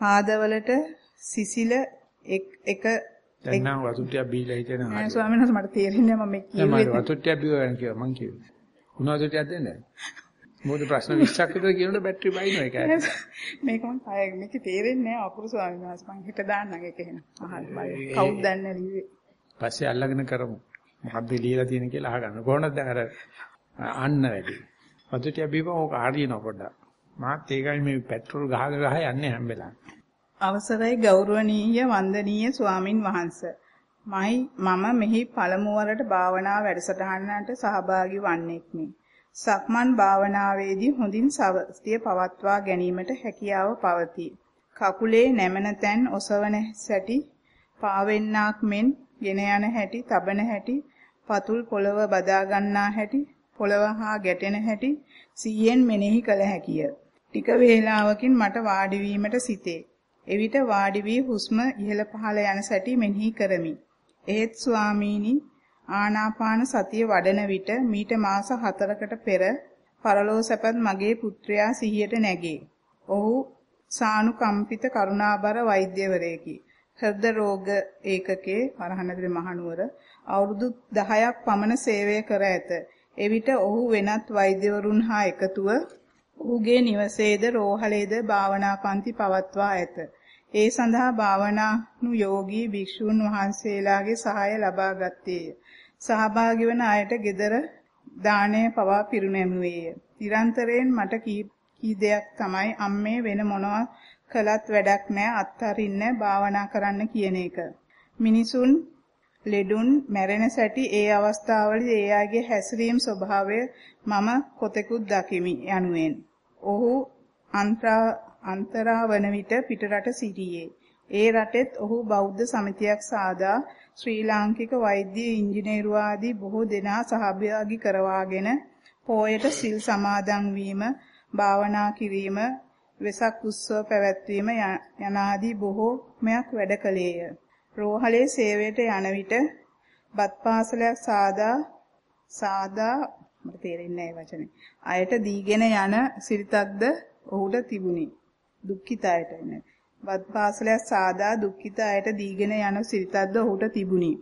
[SPEAKER 2] පාදවලට සිසිල එක
[SPEAKER 1] දැන් නම් වතුට්ටිය බීලා හිටියන
[SPEAKER 2] හරි. ස්වාමීන් වහන්සේ මට තේරෙන්නේ මම මේ
[SPEAKER 1] කිව්වේ. මම වතුට්ටිය බීවන කියලා මං කිව්වේ. උණු වතුට්ටියක් දෙන්නේ නැහැ. මොකද ප්‍රශ්න 20ක් විතර කියනකොට බැටරි බයිනවා ඒකයි.
[SPEAKER 2] මේක මම කය මේක තේරෙන්නේ නැහැ අකුරු ස්වාමීන් වහන්සේ මං හිත දාන්නම් ඒක එහෙනම්. අහන්න බය. කවුද දන්නේ ලිව්වේ.
[SPEAKER 1] පස්සේ අල්ලගෙන කරමු. මොකද්ද ලියලා තියෙන කියලා අහගන්න. කොහොමද දැන් අර අන්න වැඩි. වතුට්ටිය බීවම ඕක හරියනවා පොඩ්ඩක්. මාත් ඒකයි මේ පෙට්‍රල් ගහ ගහ යන්නේ හැම වෙලාවෙම.
[SPEAKER 2] අවසරයි ගෞරවනීය වන්දනීය ස්වාමින් වහන්සේ. මයි මම මෙහි පළමු වරට භාවනා වැඩසටහනට සහභාගී වන්නෙක්මි. සක්මන් භාවනාවේදී හොඳින් සතිය පවත්වා ගැනීමට හැකියාව පවතී. කකුලේ නැමෙන තැන් ඔසවන සැටි පාවෙන්නාක් මෙන් ගෙන යන හැටි, තබන හැටි, පතුල් පොළව බදා ගන්නා හැටි, පොළව හා ගැටෙන හැටි සිහියෙන් මෙනෙහි කළ හැකිය. ටික වේලාවකින් මට වාඩි වීමට සිටේ. එවිට වාඩි වී හුස්ම ඉහළ පහළ යන සැටි මෙනෙහි කරමි. එහෙත් ස්වාමීනි ආනාපාන සතිය වඩන විට මීට මාස 4කට පෙර පරලෝ සැපත් මගේ පුත්‍රයා සිහියට නැගේ. ඔහු සානුකම්පිත කරුණාබර වෛද්‍යවරයෙකි. හෘද රෝග ඒකකයේ වරහණදේ මහනුවර අවුරුදු 10ක් පමණ සේවය කර ඇත. එවිට ඔහු වෙනත් වෛද්‍යවරුන් හා එකතුව ඔහුගේ නිවසේද රෝහලේද භාවනා පන්ති පවත්වා ඇත. ඒ සඳහා භාවනානු යෝගී භික්ෂූන් වහන්සේලාගේ සහාය ලබා ගත්තේය. සහභාගී වන අයට gedara දාණය පවා පිරිනැමුවේය. නිරන්තරයෙන් මට කී දෙයක් තමයි අම්මේ වෙන මොනවා කළත් වැඩක් නැහැ අත්තරින්න භාවනා කරන්න කියන එක. මිනිසුන් ලෙඩුන් මැරෙන සැටි ඒ අවස්ථාවලදී ඒ ආගේ හැසිරීම් ස්වභාවය මම කොතෙකුත් දකිමි යනුවෙන්. ඔහු අන්ත්‍රා අන්තරා වන විට පිටරට සිටියේ. ඒ රටෙත් ඔහු බෞද්ධ සමිතියක් සාදා ශ්‍රී ලාංකික වෛද්‍ය ඉංජිනේරු ආදී බොහෝ දෙනා සහභාගී කරවාගෙන පෝයට සිල් සමාදන් වීම, භාවනා කිරීම, වෙසක් උත්සව පැවැත්වීම යනාදී බොහෝමයක් වැඩ කළේය. රෝහලේ සේවයට යන විට බත් පාසලයක් සාදා සාදා මට තේරෙන්නේ නැහැ වචනේ. අයට දීගෙන යන සිරිතක්ද ඔහුට තිබුණි. දුක්ඛිත අයට නේ. වත් පාසලයක් සාදා දුක්ඛිත අයට දීගෙන යන සිරිතක්ද ඔහුට තිබුණි.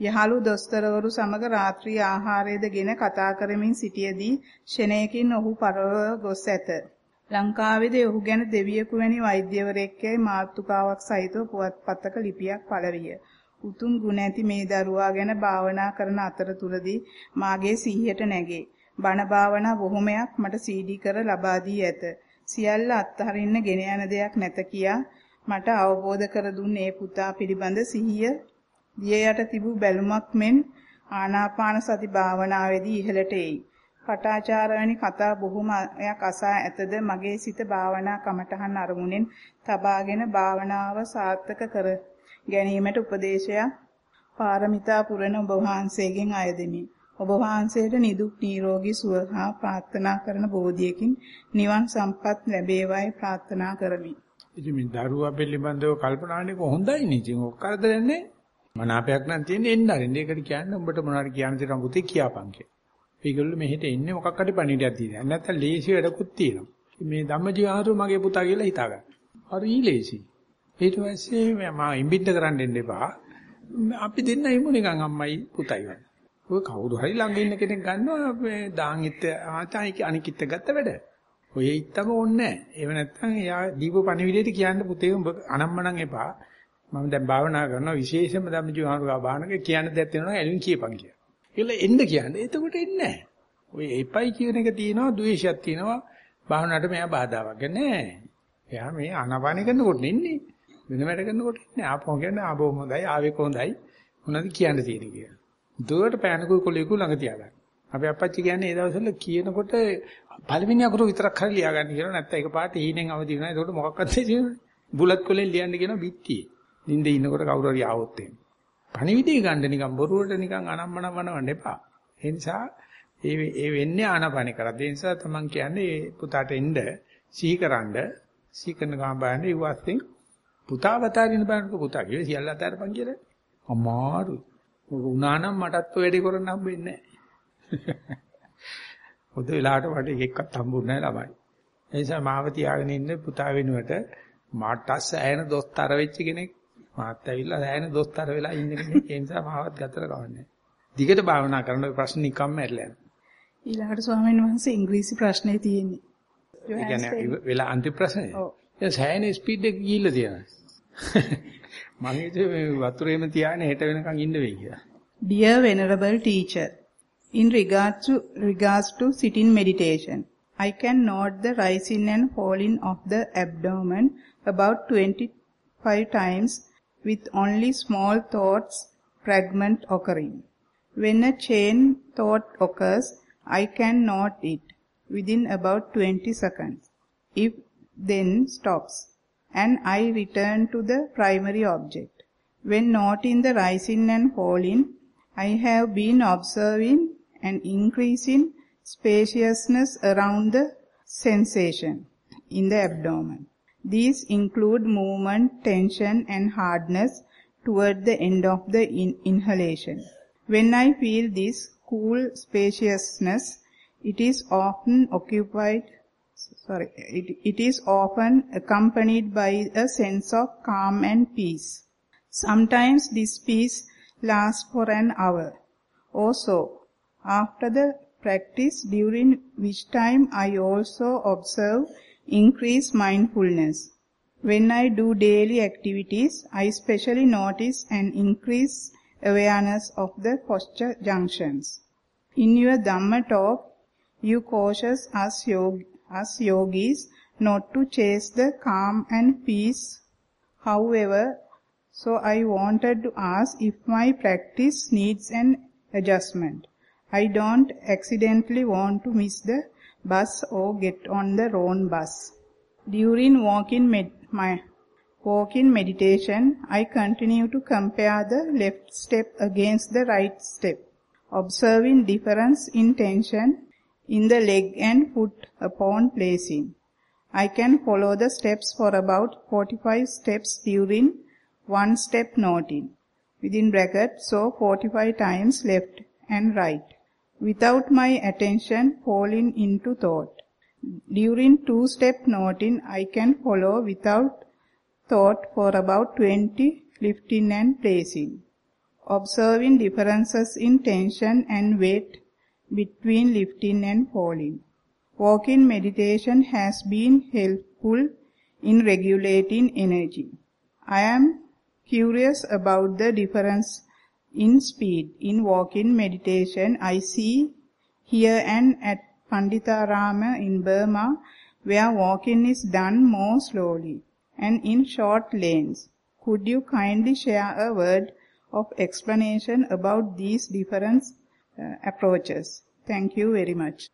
[SPEAKER 2] යහළු දොස්තරවරු සමග රාත්‍රී ආහාරයේදගෙන කතා කරමින් සිටියේදී ෂණයකින් ඔහු පරලොව ගොස් ඇත. ලංකාවේදී ඔහු ගැන දෙවියෙකු වැනි වෛද්‍යවරයෙක්ගේ මාතෘකාවක් සහිතව පුවත්පතක ලිපියක් පළවිය. උතුම් ගුණ ඇති මේ දරුවා ගැන භාවනා කරන අතරතුරදී මාගේ සිහියට නැගේ. බණ භාවනා බොහොමයක් මට CD කර ලබා දී ඇත. සියල්ල අත්හරින්න ගෙන යන දෙයක් නැත කියා මට අවබෝධ කර දුන්නේ ඒ පුතා පිළිබඳ සිහිය දිය යට තිබූ බැලුමක් මෙන් ආනාපාන සති භාවනාවේදී ඉහළට එයි. පටාචාරවැනි කතා බොහොමයක් අසා ඇතද මගේ සිත භාවනා කමටහන් අරමුණෙන් තබාගෙන භාවනාව සාර්ථක කර ගැනීමට උපදේශයක් පාරමිතා පුරන ඔබ වහන්සේගෙන් අයදෙමි. ඔබ වහන්සේට නිදුක් නිරෝගී සුව හා ප්‍රාර්ථනා කරන බෝධියකින් නිවන් සම්පත් ලැබේවායි ප්‍රාර්ථනා කරමි.
[SPEAKER 1] ඉතින් මේ දරුවා පිළිබඳව කල්පනාන්නේ කොහොඳයි නේ. ඉතින් ඔක් කරදරන්නේ මනාපයක් නම් තියෙන්නේ එන්න අරින්න. ඒකට කියන්නේ උඹට මොනවාරි කියන්න තියෙන පුතේ කියාපන් කියලා. ඒගොල්ලෝ මෙහෙට එන්නේ මොකක් හරි පණිවිඩයක් දීලා. නැත්නම් ලේසි වැඩකුත් තියෙනවා. මේ ධම්මජීවහරු මගේ පුතා කියලා හිතාගන්න. හරි ලේසි. ඊට පස්සේ මම ඉම්බින්ද කරන්න දෙන්න එපා. අපි දෙන්න ඉමු නිකන් අම්මයි පුතයි වගේ. ඔය කවුරු හරි ළඟ ඉන්න කෙනෙක් ගන්නවා මේ දාන් ඉත්ත ආතයි අනිකිට ගත්ත වැඩ. ඔය ඉත්තම ඕනේ නැහැ. ඒව නැත්තම් එයා දීප පණිවිඩයට කියන්න පුතේ උඹ අනම්මනම් එපා. මම දැන් භාවනා කරනවා විශේෂයෙන්ම ධම්මජීවහරුගා භාවනක කියන්න දෙයක් තියෙනවා එළුන් කියපන් කියලා. ඒල එන්න කියන්නේ. එතකොට එන්නේ නැහැ. ඔය එපයි කියන එක තියෙනවා, ද්වේෂයක් තියෙනවා. භාවනාවට මෙයා බාධාවක් නෑ. එයා මේ ආනාපාන කරනකොට ඉන්නේ. වෙන වැඩ කරනකොට ඉන්නේ. ආපහු කියන්නේ ආබෝ හොඳයි, ආවේ කොහොඳයි. මොනවද කියන්න තියෙන්නේ කියලා. දුවට පෑනකුයි කොලේකුයි ළඟ තියාගන්න. අපි අපච්චි කියන්නේ ඒ දවස්වල කියනකොට පළවෙනි අකුර විතරක් හරි ලියා ගන්න කියලා නැත්නම් ඒක පාට හීනෙන් අවදි වෙනවා. ඒකට මොකක්වත් තියෙන්නේ බුලත් කොලෙන් ලියන්න කියන බිත්තියේ. නිින්දේ ඉන්නකොට කවුරු හරි ආවොත් එහෙම. පණිවිඩය ගන්න නිකන් බොරුවට නිකන් අනම්මනම් වනවන්න එපා. ඒ නිසා ඒ ඒ වෙන්නේ ආනපනේ කරත්. ඒ නිසා තමන් කියන්නේ පුතාට එන්න සීකරනද සීකරන ගාම බලන්න ඉවස්යෙන් පුතා වතාරින බලන්නකො පුතා කිව්වේ සියල්ල අතාරපන් කියලා. අමාරු. උනානම් මටත් ඔය වැඩේ කරන්න හම්බෙන්නේ නැහැ. පොද වෙලාවට වට එකෙක්වත් හම්බුන්නේ නැහැ ළමයි. ඒ නිසා මාව තියාගෙන ඉන්න පුතා වෙනුවට මාට සෑහෙන දොස්තර වෙච්ච කෙනෙක් මාත් ඇවිල්ලා දැයන දොස්තර වෙලා ඉන්න කෙනෙක් ඒ නිසා මාවත් ගතර කවන්නේ. දිගට භාවනා කරන ඔය ප්‍රශ්න නිකම්ම ඇරලා යනවා.
[SPEAKER 2] ඊළඟට ස්වාමීන් වහන්සේ ඉංග්‍රීසි ප්‍රශ්නේ තියෙන්නේ.
[SPEAKER 1] ඒ කියන්නේ වෙලා අන්තිම ප්‍රශ්නේ. ඔව්. ඒ සෑහෙන ස්පීඩ් එක ගිහිල්ලා තියෙනවා. මම හිතුවේ වතුරේම තියාගෙන හෙට වෙනකන් ඉන්න වෙයි කියලා.
[SPEAKER 2] Dear venerable teacher, in regard to regards to sitting meditation, I can note the rising and falling of the abdomen about 25 times with only small thoughts fragment occurring. When a chain thought occurs, I can note it within about 20 seconds. If then stops, and I return to the primary object. When noting the rising and falling, I have been observing an increase in spaciousness around the sensation in the abdomen. These include movement, tension and hardness toward the end of the in inhalation. When I feel this cool spaciousness, it is often occupied sorry, it, it is often accompanied by a sense of calm and peace. Sometimes this peace lasts for an hour or so. After the practice, during which time I also observe increased mindfulness. When I do daily activities, I especially notice an increased awareness of the posture junctions. In your Dhamma talk, you cautious us, yog us yogis not to chase the calm and peace. However, so I wanted to ask if my practice needs an adjustment. I don't accidentally want to miss the bus or get on the wrong bus. During walking med my walking meditation, I continue to compare the left step against the right step, observing difference in tension in the leg and foot upon placing. I can follow the steps for about 45 steps during one step noting, within bracket, so 45 times left and right without my attention falling into thought. During two-step noting, I can follow without thought for about 20 lifting and placing, observing differences in tension and weight between lifting and falling. Walking meditation has been helpful in regulating energy. I am curious about the difference in speed. In walking meditation, I see here and at Panditarama in Burma, where walking is done more slowly and in short lanes. Could you kindly share a word of explanation about these different uh, approaches? Thank you very much.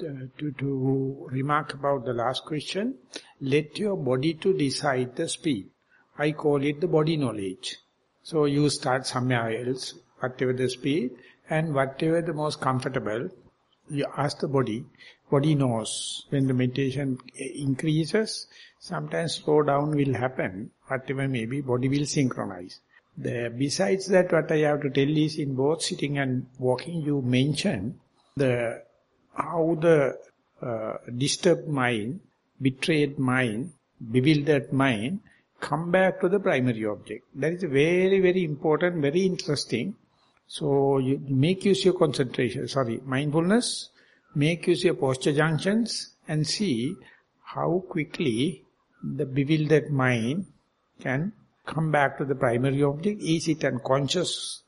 [SPEAKER 1] Uh, to, to remark about the last question, let your body to decide the speed. I call it the body knowledge. So you start somewhere else, whatever the speed, and whatever the most comfortable, you ask the body, body knows. When the meditation increases, sometimes slow down will happen, whatever may be, body will synchronize. Besides that, what I have to tell is in both sitting and walking, you mention the how the uh, disturbed mind, betrayed mind, bewildered mind come back to the primary object. That is very, very important, very interesting. So you make use your concentration, sorry, mindfulness, make use your posture junctions and see how quickly the bewildered mind can come back to the primary object. Is it a conscious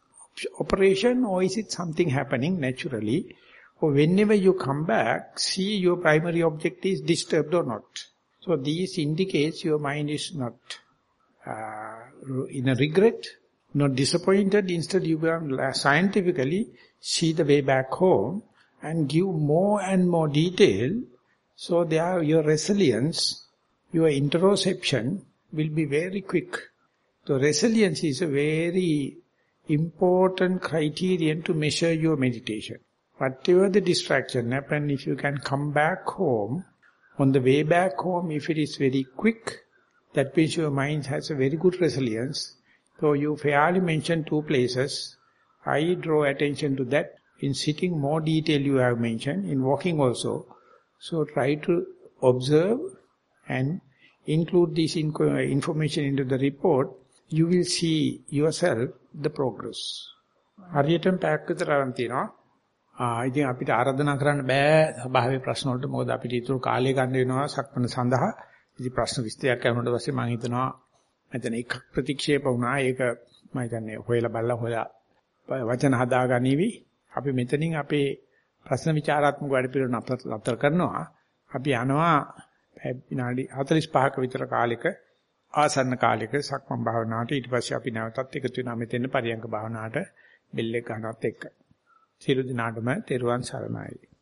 [SPEAKER 1] operation or is it something happening naturally? Or whenever you come back, see your primary object is disturbed or not. So these indicates your mind is not uh, in a regret, not disappointed. Instead you can scientifically see the way back home and give more and more detail. So there your resilience, your interoception will be very quick. The resilience is a very important criterion to measure your meditation. Whatever the distraction happen, if you can come back home, on the way back home, if it is very quick, that means your mind has a very good resilience. So you fairly mentioned two places. I draw attention to that. In sitting, more detail you have mentioned. In walking also. So try to observe and include this information into the report. You will see yourself the progress. හරියටම පැයක් විතර අරන් තියෙනවා. ආ ඉතින් අපිට ආරාධනා කරන්න බෑ සභාවේ ප්‍රශ්න වලට මොකද අපිට ඊටු කාලය ගන්න වෙනවා සක්මන සඳහා. ඉතින් ප්‍රශ්න 20ක් කරනකොට පස්සේ මම හිතනවා මෙතන එකක් ප්‍රතික්ෂේප වුණා. ඒක මම හිතන්නේ හොයලා බලලා හොයලා වචන හදාගනිවි. අපි මෙතනින් අපේ ප්‍රශ්න විචාරාත්මක වැඩ පිළිවෙල නතර කරනවා. අපි යනවා විනාඩි 45ක විතර කාලෙක ආසන්න කාලෙක සක්මන් භාවනාවට ඊට පස්සේ අපි නැවතත් එකතු වෙනා මෙතෙන් පරියංග භාවනාවට බෙල්ලෙක් ගන්නවත් එක්ක. සියලු දිනාටම තෙරුවන් සරණයි.